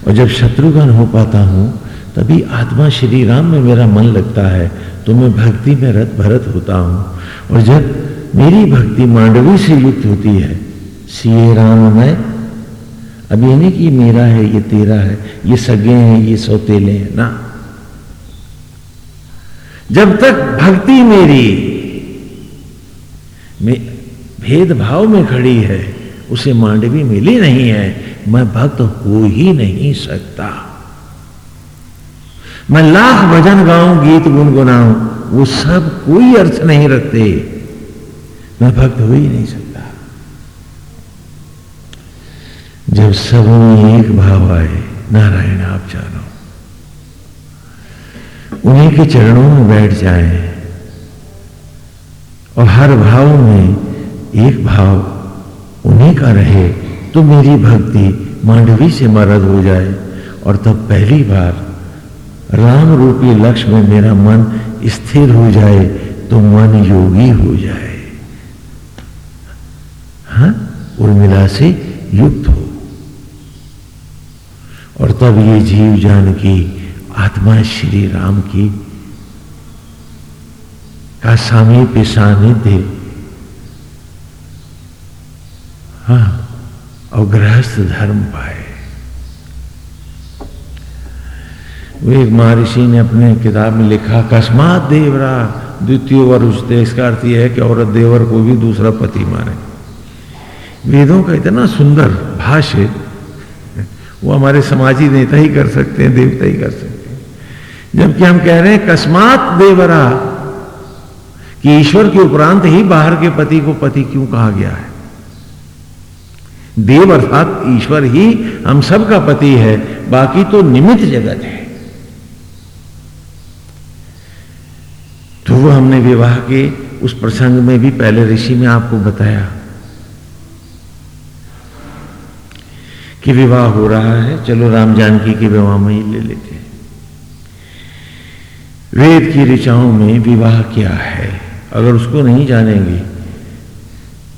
[SPEAKER 1] और जब शत्रुघ्न हो पाता हूँ, तभी आत्मा श्री राम में मेरा मन लगता है तो मैं भक्ति में रत भरत होता हूँ। और जब मेरी भक्ति मांडवी से युक्त होती है सीए राम मैं, अब ये नहीं कि मेरा है, ये तेरा है, ये सगे हैं, ये सौतेले हैं, ना। जब तक भक्ति मेरी भेदभाव में खड़ी है, उसे मांडवी मिली नहीं है, मैं भक्त हो ही नहीं सकता। मैं लाख भजन गाऊं, गीत गुनगुनाऊं, वो सब कोई अर्थ नहीं रखते। मैं भक्त हो ही नहीं सकता। जब सब एक भाव आए, नारायण आप जानो। उन्हीं के चरणों में बैठ जाए। और हर भाव में एक भाव उन्हीं का रहे तो मेरी भक्ति मांडवी से मरद हो जाए। और तब पहली बार राम रूपी लक्ष्य में मेरा मन स्थिर हो जाए तो मन योगी हो जाए। हाँ उर्मिला से युक्त हो। और तब ये जीव जान की आत्मा श्री राम की का सामीप्य सानिध्य हाँ और गृहस्थ धर्म पाए। वो एक महर्षि ने अपने किताब में लिखा, अकस्मात देवरा, द्वितीय वरुष इसका अर्थ यह है कि औरत देवर को भी दूसरा पति मारे वेदों का इतना सुंदर भाष्य, वो हमारे समाजी नेता ही कर सकते हैं, देवता ही कर सकते हैं। जबकि हम कह रहे हैं कस्मात देवरा कि ईश्वर के उपरांत ही बाहर के पति को पति क्यों कहा गया है? देव अर्थात ईश्वर ही हम सब का पति है, बाकी तो निमित्त जगत है। तो वो हमने विवाह के उस प्रसंग में भी पहले ऋषि में आपको बताया कि विवाह हो रहा है, चलो राम जानकी के विवाह में ही ले लेते हैं। वेद की ऋचाओं में विवाह क्या है? अगर उसको नहीं जानेंगे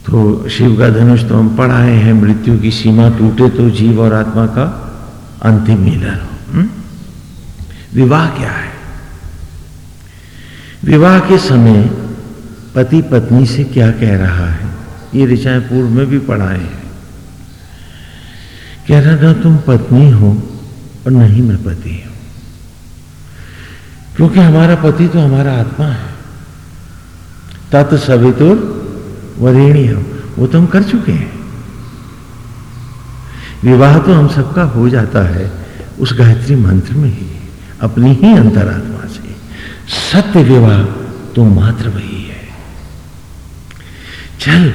[SPEAKER 1] तो शिव का धनुष तो हम पढ़ाए हैं, मृत्यु की सीमा टूटे तो जीव और आत्मा का अंतिम मिलन हो। हम्म? विवाह क्या है? विवाह के समय पति पत्नी से क्या कह रहा है? ये ऋचाएँ पूर्व में भी पढ़ाए हैं। कह रहा ना तुम पत्नी हो और नहीं मैं पति हूँ। क्योंकि हमारा पति तो हमारा आत्मा है। तत् सवितुर वरेणी हो वो तो हम कर चुके हैं। विवाह तो हम सबका हो जाता है उस गायत्री मंत्र में ही, अपनी ही अंतरात्मा से। सत्य विवाह तो मात्र वही है। चल,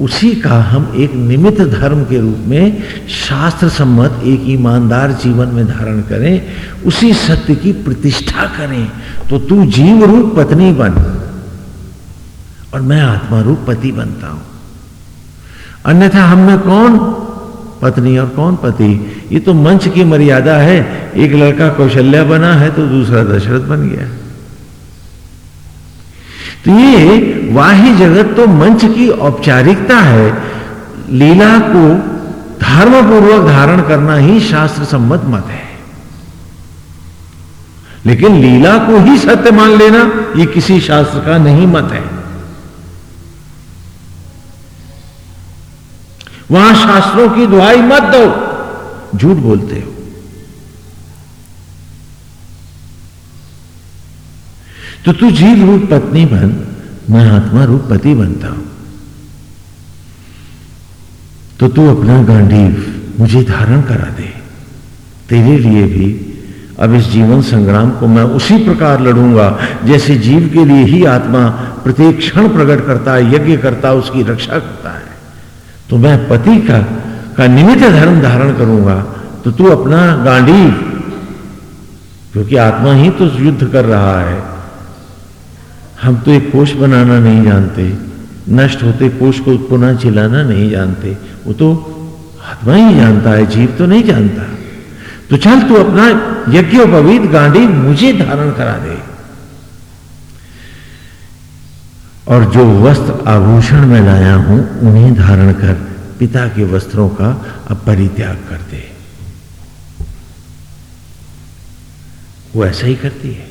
[SPEAKER 1] उसी का हम एक निमित्त धर्म के रूप में शास्त्र सम्मत एक ईमानदार जीवन में धारण करें, उसी सत्य की प्रतिष्ठा करें तो तू जीव रूप पत्नी बन। और मैं आत्मा रूप पति बनता हूँ। अन्यथा हम में कौन पत्नी और कौन पति? ये तो मंच की मर्यादा है। एक लड़का कौशल्या बना है तो दूसरा दशरथ बन गया। तो ये वाही जगत तो मंच की औपचारिकता है। लीला को धर्म पूर्वक धारण करना ही शास्त्र सम्मत मत है। लेकिन लीला को ही सत्य मान लेना ये किसी शास्त्र का नहीं मत है। वहाँ शास्त्रों की दुहाई मत दो। झूठ बोलते हो। तो तू जीव रूप पत्नी बन, मैं आत्मा रूप पति बनता हूँ। तो तू अपना गांडीव मुझे धारण करा दे। तेरे लिए भी अब इस जीवन संग्राम को मैं उसी प्रकार लड़ूँगा, जैसे जीव के लिए ही आत्मा प्रत्येक क्षण प्रकट करता है, यज्ञ करता है, उसकी रक्षा करता है। तो मैं पति का का निमित्त धर्म धारण करूँगा तो तू अपना गांडीव क्योंकि आत्मा ही तो युद्ध कर रहा है। हम तो एक कोष बनाना नहीं जानते, नष्ट होते कोष को पुनः चिलाना नहीं जानते, वो तो आत्मा ही जानता है, जीव तो नहीं जानता। तो चल तू अपना यज्ञोपवीत गांडी मुझे धारण करा दे। और जो वस्त्र आभूषण में लाया हूँ, उन्हें धारण कर पिता के वस्त्रों का अब परित्याग कर दे। वो ऐसा ही करती है।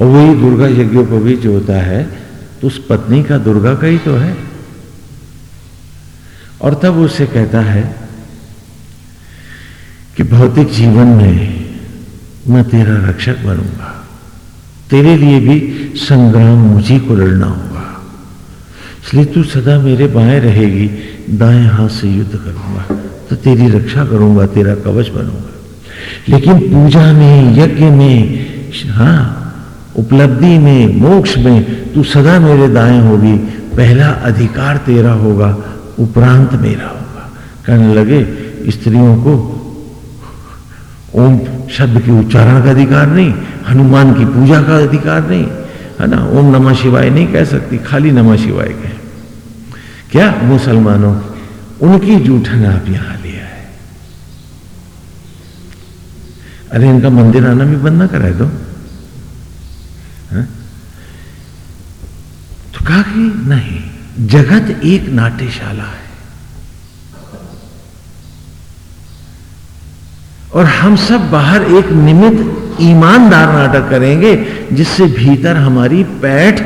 [SPEAKER 1] और वही दुर्गा यज्ञोपवीत जो होता है तो उस पत्नी का दुर्गा का ही तो है। और तब उससे कहता है कि भौतिक जीवन में मैं तेरा रक्षक बनूँगा। तेरे लिए भी संग्राम मुझी को लड़ना होगा। इसलिए तू सदा मेरे बाएँ रहेगी, दाएँ हाथ से युद्ध करूँगा तो तेरी रक्षा करूँगा, तेरा कवच बनूँगा। लेकिन पूजा में, यज्ञ में हाँ उपलब्धि में, मोक्ष में तू सदा मेरे दाएँ होगी, पहला अधिकार तेरा होगा, उपरांत मेरा होगा। कहने लगे, स्त्रियों को ओम शब्द के उच्चारण का अधिकार नहीं, हनुमान की पूजा का अधिकार नहीं। है ना, ओम नमः शिवाय नहीं कह सकती, खाली नमः शिवाय कह। क्या मुसलमानों, उनकी जूठन आप यहाँ लिया है अरे, इनका मंदिर आना भी बंद ना कराए दो। हाँ? तो कहा कि नहीं, जगत एक नाट्यशाला है। और हम सब बाहर एक निमित्त ईमानदार नाटक करेंगे जिससे भीतर हमारी पैठ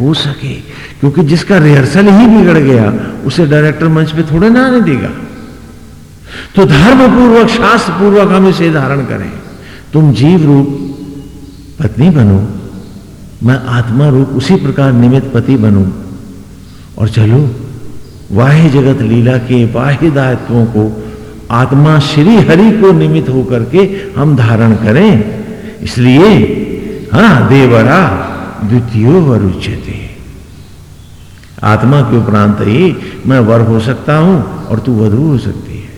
[SPEAKER 1] हो सके। क्योंकि जिसका रिहर्सल ही बिगड़ गया, उसे डायरेक्टर मंच पे थोड़े ना आने देगा। तो धर्म पूर्वक शास्त्र पूर्वक हम इसे धारण करें। तुम जीव रूप, पत्नी बनो। मैं आत्मा रूप, उसी प्रकार निमित पति बनूं। और चलो, वाह्य जगत लीला के बाह्य दायित्वों को, आत्मा श्री हरि को निमित होकर के हम धारण करें। इसलिए हाँ देवरा द्वितीय वरुच्यते आत्मा के उपरांत ही मैं वर हो सकता हूँ और तू वधु हो सकती है।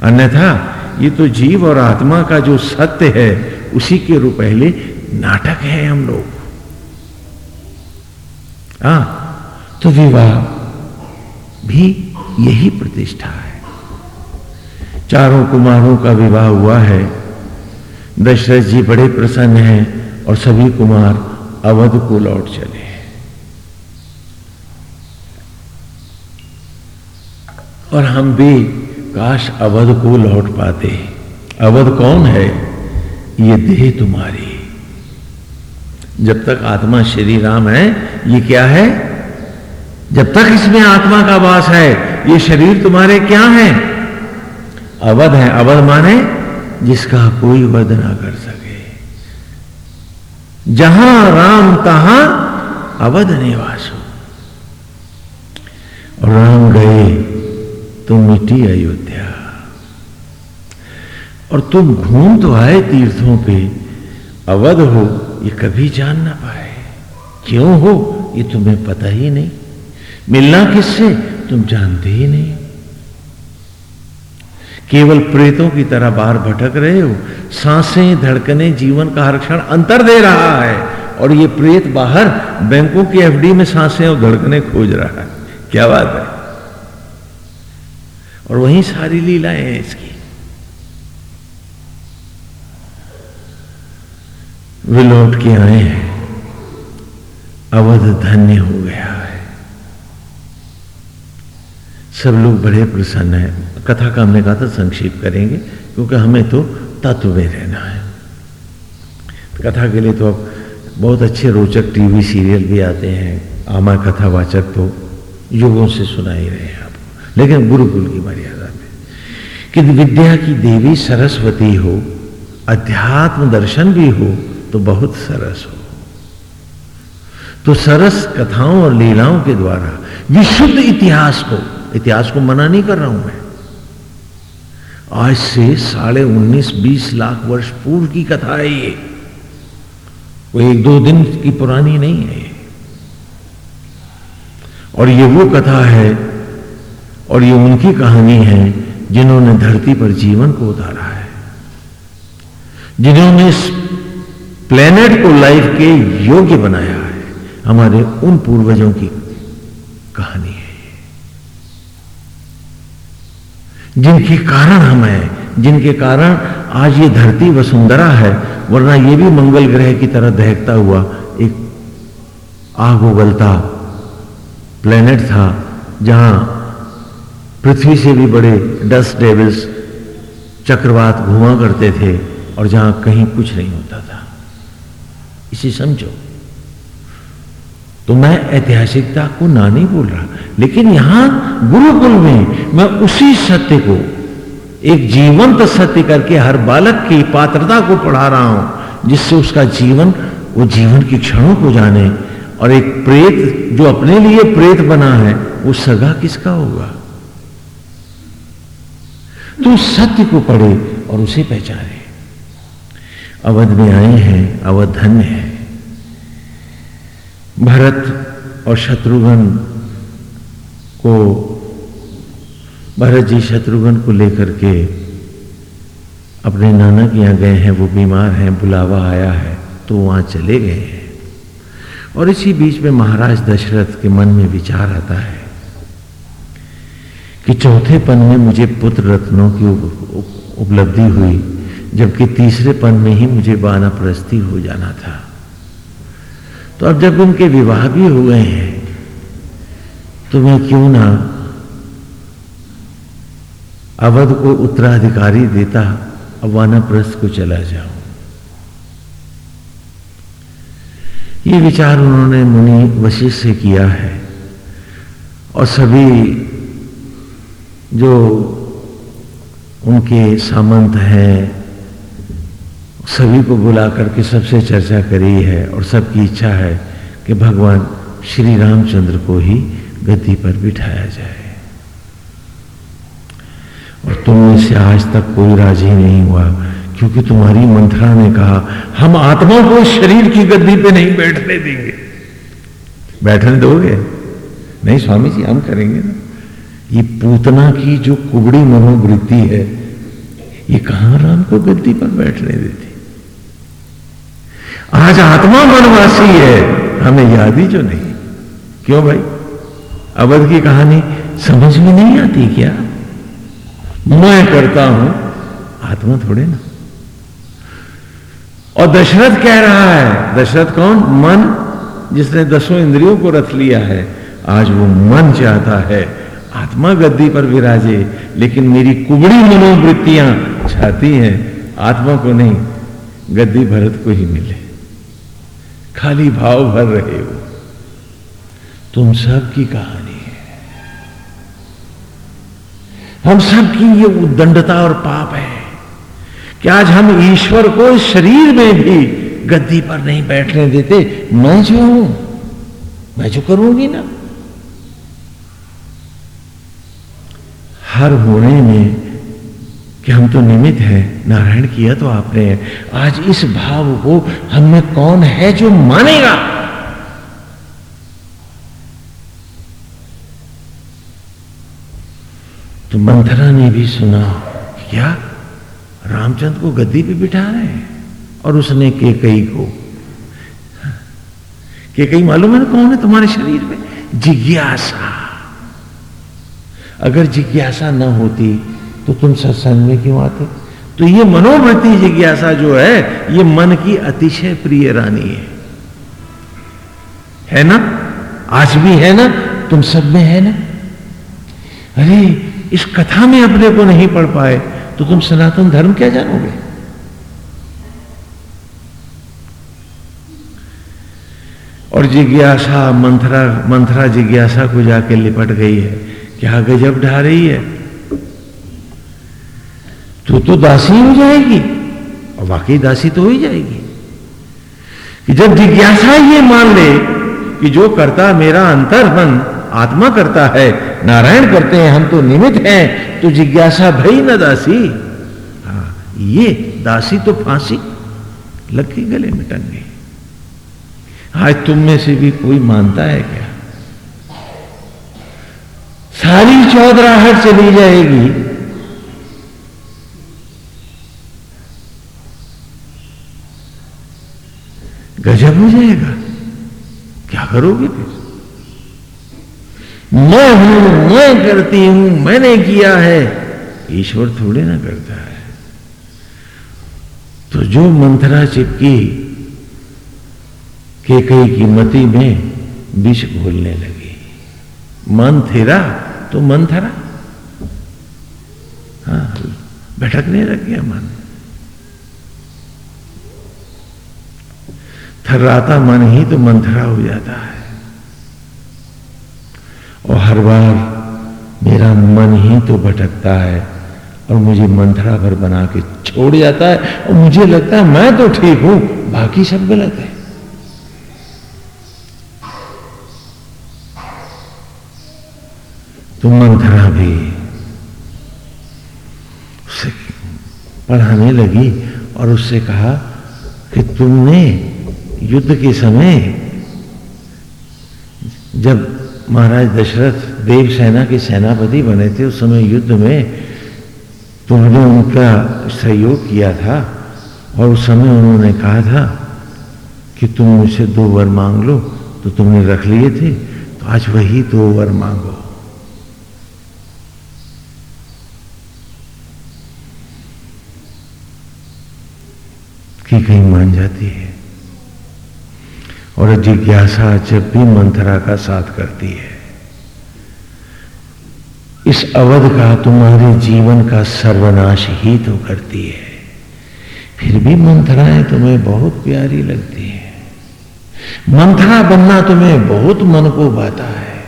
[SPEAKER 1] अन्यथा, ये तो जीव और आत्मा का जो सत्य है, उसी के रूप पहले नाटक है हम लोग। हाँ तो विवाह भी यही प्रतिष्ठा है। चारों कुमारों का विवाह हुआ है। दशरथ जी बड़े प्रसन्न हैं और सभी कुमार अवध को लौट चले और हम भी काश अवध को लौट पाते। अवध कौन है? ये देह तुम्हारी। जब तक आत्मा श्री राम है, ये क्या है? जब तक इसमें आत्मा का वास है, ये शरीर तुम्हारे क्या है? अवध है। अवध माने जिसका कोई वध ना कर सके। जहाँ राम, तहां अवध निवास हो। और राम गए तो मिट्टी अयोध्या। और तुम घूम तो आए तीर्थों पे, अवध हो, ये कभी जान ना पाए। क्यों हो, ये तुम्हें पता ही नहीं। मिलना किससे, तुम जानते ही नहीं। केवल प्रेतों की तरह बाहर भटक रहे हो। साँसें, धड़कने, जीवन का हर क्षण अंतर दे रहा है। और ये प्रेत बाहर बैंकों की एफडी में साँसें और धड़कने खोज रहा है। क्या बात है? और वही सारी लीलाएँ हैं इसकी। वे लौट के आए हैं। अवध धन्य हो गया है। सब लोग बड़े प्रसन्न हैं। कथा का हमने कहा था संक्षिप्त करेंगे, क्योंकि हमें तो तत्व में रहना है। कथा के लिए तो अब बहुत अच्छे रोचक टीवी सीरियल भी आते हैं, आमा कथावाचक तो युगों से सुना ही रहे हैं आपको लेकिन गुरुकुल की मर्यादा में। कि विद्या की देवी सरस्वती हो, अध्यात्म दर्शन भी हो तो बहुत सरस हो। तो सरस कथाओं और लीलाओं के द्वारा, विशुद्ध इतिहास को इतिहास को मना नहीं कर रहा हूँ मैं। आज से साढ़े उन्नीस, बीस लाख वर्ष पूर्व की कथा है ये। वो एक दो दिन की पुरानी नहीं है और ये वो कथा है, और ये उनकी कहानी है, जिन्होंने धरती पर जीवन को उतारा है। जिन्होंने इस प्लेनेट को लाइफ के योग्य बनाया है। हमारे उन पूर्वजों की कहानी है जिनके कारण हमें जिनके कारण आज ये धरती वसुंधरा है, वरना ये भी मंगल ग्रह की तरह दहकता हुआ एक आग उगलता प्लेनेट था, जहाँ पृथ्वी से भी बड़े डस्ट डेविल्स चक्रवात घुमा करते थे और जहाँ कहीं कुछ नहीं होता था। इसे समझो। तो मैं ऐतिहासिकता को ना नहीं बोल रहा। लेकिन यहाँ गुरुकुल में मैं उसी सत्य को, एक जीवंत सत्य करके हर बालक की पात्रता को पढ़ा रहा हूँ, जिससे उसका जीवन, वो जीवन की क्षणों को जाने और एक प्रेत, जो अपने लिए प्रेत बना है, वो सगा किसका होगा? तो सत्य को पढ़े और उसे पहचाने। अवध में आए हैं, अवध धन्य है। भरत और शत्रुघ्न को, भरत जी शत्रुघ्न को लेकर के अपने नाना के यहाँ गए हैं, वो बीमार हैं, बुलावा आया है तो वहाँ चले गए हैं। और इसी बीच में महाराज दशरथ के मन में विचार आता है कि चौथे पन में मुझे पुत्र रत्नों की उपलब्धि हुई, जबकि तीसरे पन में ही मुझे बाना प्रस्ती हो जाना था। तो अब जब उनके विवाह भी हो गए हैं तो मैं क्यों ना अवध को उत्तराधिकारी देता, अब वानाप्रस्थ को चला जाऊँ? ये विचार उन्होंने मुनि वशिष्ठ से किया है, और सभी जो उनके सामंत हैं सभी को बुला करके सबसे चर्चा करी है और सबकी इच्छा है कि भगवान श्री रामचंद्र को ही गद्दी पर बिठाया जाए। और तुम से आज तक कोई राज़ी नहीं हुआ, क्योंकि तुम्हारी मंत्रा ने कहा, हम आत्मा को शरीर की गद्दी पे नहीं बैठने देंगे। बैठने दोगे? नहीं स्वामी जी हम करेंगे ना। ये पूतना की जो कुबड़ी मनोवृत्ति है, ये कहाँ राम को गद्दी पर बैठने देती? आज आत्मा वनवासी है। हमें याद ही जो नहीं। क्यों भाई? अवध की कहानी समझ में नहीं आती क्या? मैं करता हूँ, आत्मा थोड़े ना। और दशरथ कह रहा है, दशरथ कौन? मन, जिसने दसों इंद्रियों को रथ लिया है। आज वो मन चाहता है, आत्मा गद्दी पर विराजे, लेकिन मेरी कुबड़ी मनोवृत्तियाँ चाहती हैं, आत्मा को नहीं, गद्दी भरत को ही मिले। खाली भाव भर रहे हो। तुम सब की कहानी है। हम सब की ये उद्दंडता और पाप है कि आज हम ईश्वर को इस शरीर में भी गद्दी पर नहीं बैठने देते। मैं जो हूँ, मैं जो करूँगी ना। हर होने में कि हम तो निमित हैं। नारायण किया तो आपने आज इस भाव को हम में कौन है जो मानेगा? तो मंथरा ने भी सुना क्या? रामचंद्र को गद्दी पे बिठा रहे हैं और उसने के कई को। के कई मालूम है ना कौन है तुम्हारे शरीर में? जिज्ञासा। अगर जिज्ञासा न होती तो तुम सत्संग में क्यों आते? तो ये मनोवृत्ति जिज्ञासा जो है, ये मन की अतिशय प्रिय रानी है। है ना? आज भी है ना? तुम सब में है ना? अरे, इस कथा में अपने को नहीं पढ़ पाए तो तुम सनातन धर्म क्या जानोगे? और जिज्ञासा, मंथरा मंथरा जिज्ञासा को जाके लिपट गई है क्या गजब ढा रही है तो तो दासी हो जाएगी। और वाकई दासी तो हो ही जाएगी। कि जब जिज्ञासा ये मान ले कि जो करता मेरा अंतर अंतर्मन आत्मा करता है, नारायण करते हैं, हम तो निमित हैं तो जिज्ञासा भई ना दासी। हाँ ये दासी तो फांसी लग के गले में टंग गई। आज तुम में से भी कोई मानता है क्या? सारी चौधराहट चली जाएगी। गजब हो जाएगा। क्या करोगे फिर? मैं हूँ, मैं करती हूँ, मैंने किया है। ईश्वर थोड़े ना करता है। तो जो मंथरा चिपकी के कई की मती में विष घोलने लगी। मन थेरा तो मन थरा। हाँ भटकने लग गया मन। थर्राता मन ही तो मंथरा हो जाता है। और हर बार मेरा मन ही तो भटकता है और मुझे मंथरा भर बना के छोड़ जाता है और मुझे लगता है मैं तो ठीक हूँ, बाकी सब गलत है। तो मंथरा भी उसे पढ़ाने लगी और उससे कहा कि तुमने युद्ध के समय जब महाराज दशरथ देव सेना के सेनापति बने थे, उस समय युद्ध में तुमने उनका सहयोग किया था और उस समय उन्होंने कहा था कि तुम मुझसे दो वर मांग लो तो तुमने रख लिए थे तो आज वही दो वर मांगो। कि कहीं मान जाती है। और जिज्ञासा जब भी मंथरा का साथ करती है। इस अवध का तुम्हारे जीवन का सर्वनाश ही तो करती है। फिर भी मंथराएँ तुम्हें बहुत प्यारी लगती है। मंथरा बनना तुम्हें बहुत मन को बाता है।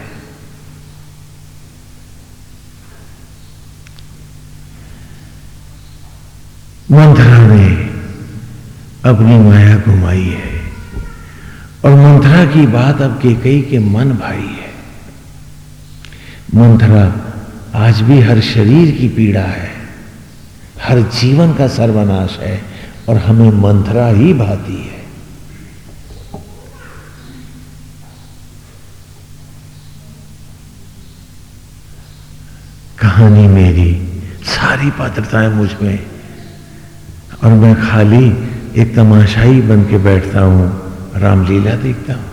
[SPEAKER 1] मंथरा ने अपनी माया घुमाई है। और मंथरा की बात अब के कई के मन भाई है। मंथरा आज भी हर शरीर की पीड़ा है, हर जीवन का सर्वनाश है और हमें मंथरा ही भाती है। कहानी मेरी सारी पात्रताएँ मुझमें और मैं खाली एक तमाशाई बन के बैठता हूँ। रामलीला देखता हूँ।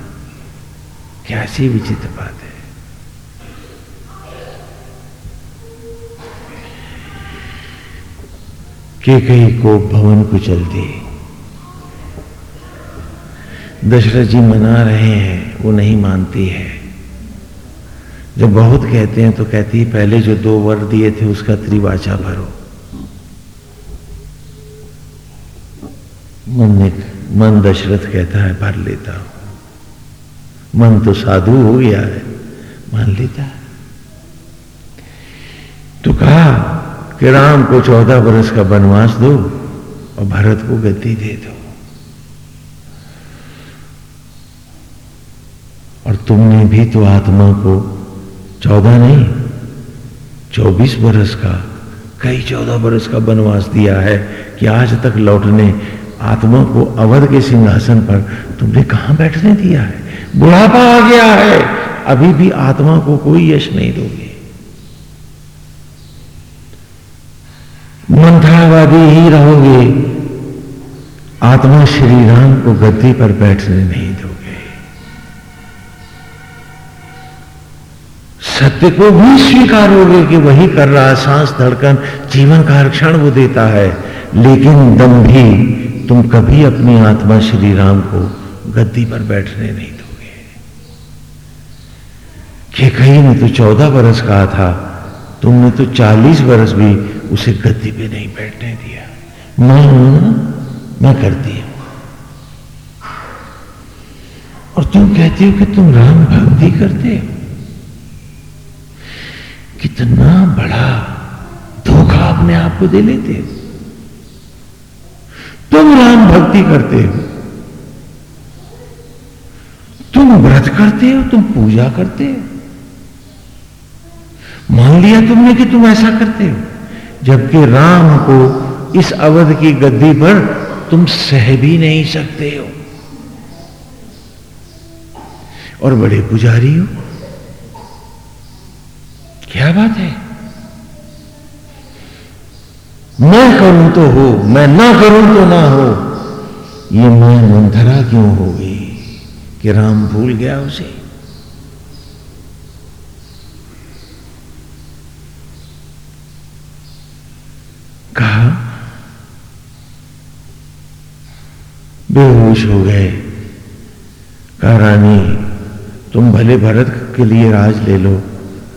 [SPEAKER 1] कैसी विचित्र बात है। के कई को भवन को चलती दशरथ जी मना रहे हैं, वो नहीं मानती है। जब बहुत कहते हैं तो कहती है, पहले जो दो वर दिए थे उसका त्रिवाचा भरो। मन ने मन दशरथ कहता है भर लेता हूँ। मन तो साधु हो गया है, मान लेता है। तो कहा कि राम को चौदह वर्ष का वनवास दो और भरत को गति दे दो। और तुमने भी तो आत्मा को चौदह नहीं, चौबीस बरस का, कई चौदह बरस का वनवास दिया है कि आज तक लौटने आत्मा को अवध के सिंहासन पर तुमने कहाँ बैठने दिया है? बुढ़ापा आ गया है। अभी भी आत्मा को कोई यश नहीं दोगे। मंथरावादी ही रहोगे। आत्मा श्री राम को गद्दी पर बैठने नहीं दोगे। सत्य को भी स्वीकारोगे कि वही कर रहा सांस धड़कन, जीवन का क्षण वो देता है। लेकिन दम भी तुम कभी अपनी आत्मा श्री राम को गद्दी पर बैठने नहीं दोगे। कि कहीं ने तो चौदह बरस कहा था, तुमने तो चालीस बरस भी उसे गद्दी पे नहीं बैठने दिया। मैं हूँ ना, मैं करती हूँ। और तुम कहती हो कि तुम राम भक्ति करते हो। कितना बड़ा धोखा अपने आप को दे लेते हो। तुम राम भक्ति करते हो। तुम व्रत करते हो, तुम पूजा करते हो। मान लिया तुमने कि तुम ऐसा करते हो, जबकि राम को इस अवध की गद्दी पर तुम सह भी नहीं सकते हो। और बड़े पुजारी हो क्या बात है? मैं करूँ तो हो, मैं ना करूँ तो ना हो। ये मैं मंथरा क्यों हो गई कि राम भूल गया उसे? कहा, बेहोश हो गए। कहा, रानी, तुम भले भरत के लिए राज ले लो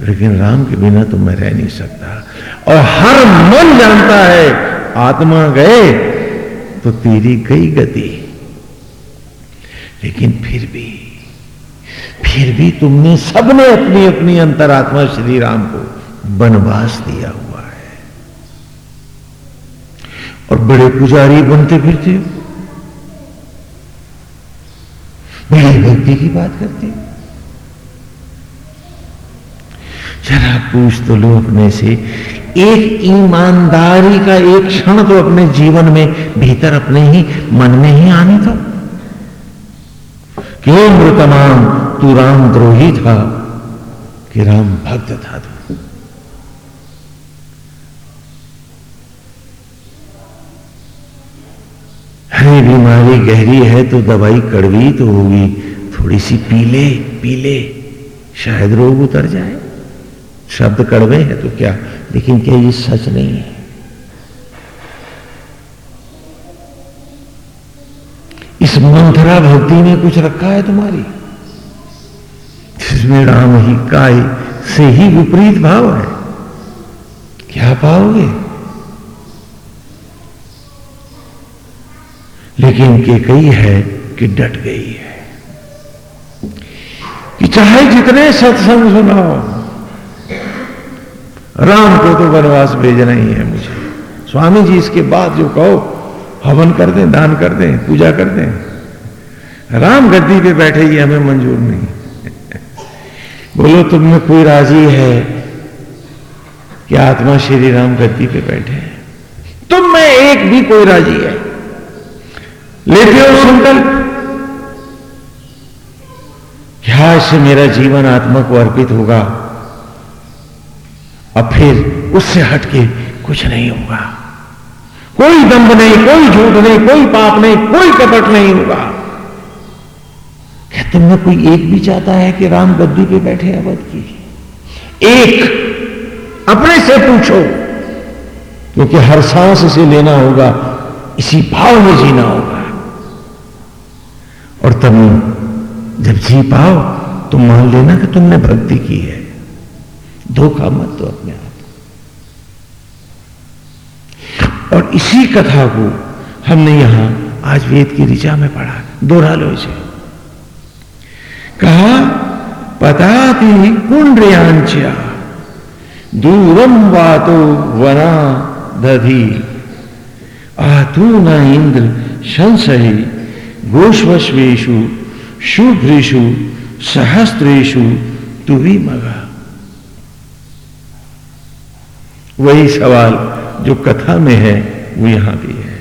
[SPEAKER 1] लेकिन राम के बिना तो मैं रह नहीं सकता। और हर मन जानता है, आत्मा गए तो तेरी गई गति। लेकिन फिर भी फिर भी तुमने सबने अपनी अपनी अंतरात्मा श्री राम को बनवास दिया हुआ है। और बड़े पुजारी बनते फिरते हो। बड़ी भक्ति की बात करते हो। जरा पूछ तो लो अपने से। एक ईमानदारी का एक क्षण तो अपने जीवन में भीतर अपने ही मन में ही आने दो क्यों मृतमान? तू राम द्रोही था कि राम भक्त था तू। अरे, बीमारी गहरी है तो दवाई कड़वी तो होगी। थोड़ी सी पीले पीले शायद रोग उतर जाए। शब्द कड़वे हैं तो क्या? लेकिन क्या ये सच नहीं है? इस मंथरा भक्ति में कुछ रखा है तुम्हारी? जिसमें राम ही काय से ही विपरीत भाव है। क्या पाओगे? लेकिन के कई है कि डट गई है। कि चाहे जितने सत्संग सुनाओ राम को तो वनवास भेजना ही है मुझे। स्वामी जी, इसके बाद जो कहो, हवन कर दें, दान कर दें, पूजा कर दें। राम गद्दी पे बैठे ही हमें मंजूर नहीं। <laughs> बोलो, तुम में कोई राज़ी है कि आत्मा श्री राम गद्दी पे बैठे तुम में एक भी कोई राज़ी है? लेते हो संकल्प क्या से मेरा जीवन आत्मा को अर्पित होगा? अब फिर उससे हटके कुछ नहीं होगा। कोई दम्भ नहीं, कोई झूठ नहीं, कोई पाप नहीं, कोई कपट नहीं होगा। क्या तुमने कोई एक भी चाहता है कि राम गद्दी पे बैठे अवध की? एक अपने से पूछो, क्योंकि हर सांस से लेना होगा, इसी भाव में जीना होगा। और तब जब जी पाओ तो मान लेना कि तुमने भक्ति की है। धोखा मत दो अपने आप। और इसी कथा को हमने यहाँ आज वेद की ऋचा में पढ़ा। दोहरा लो इसे। कहा, पताति कुंड्रियांच्या दूरम वातो वना दधी। आतू न इंद्र संशयी गोश्वेशु शुभ्रेशु सहस्त्रेशु तुवी मगा। वही सवाल जो कथा में है, वो यहाँ भी है।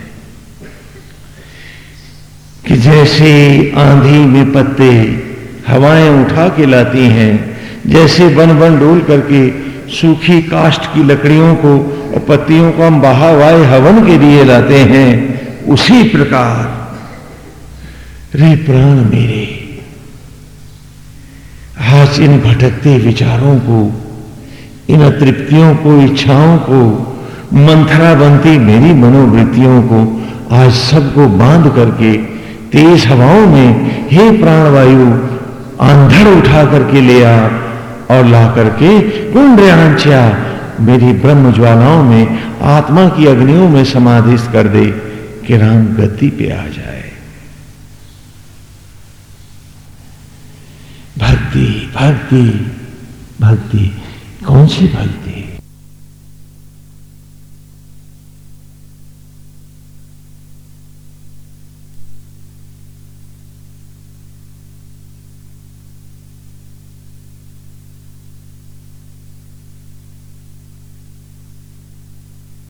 [SPEAKER 1] कि जैसे आंधी में पत्ते हवाएँ उठा के लाती हैं, जैसे बन बन डोल करके सूखी काष्ट की लकड़ियों को और पत्तियों को हम बहावाए हवन के लिए लाते हैं, उसी प्रकार रे प्राण मेरे, आज इन भटकते विचारों को इन अतृप्तियों को, इच्छाओं को मंथरा बनती मेरी मनोवृत्तियों को, आज सबको बाँध करके, तेज हवाओं में हे प्राणवायु आंधर उठा करके ले आ और ला करके कुंड मेरी ब्रह्म ज्वालाओं में, आत्मा की अग्नियों में समाधिस्थ कर दे कि राम गति पे आ जाए। भक्ति भक्ति भक्ति। कौन सी भक्ति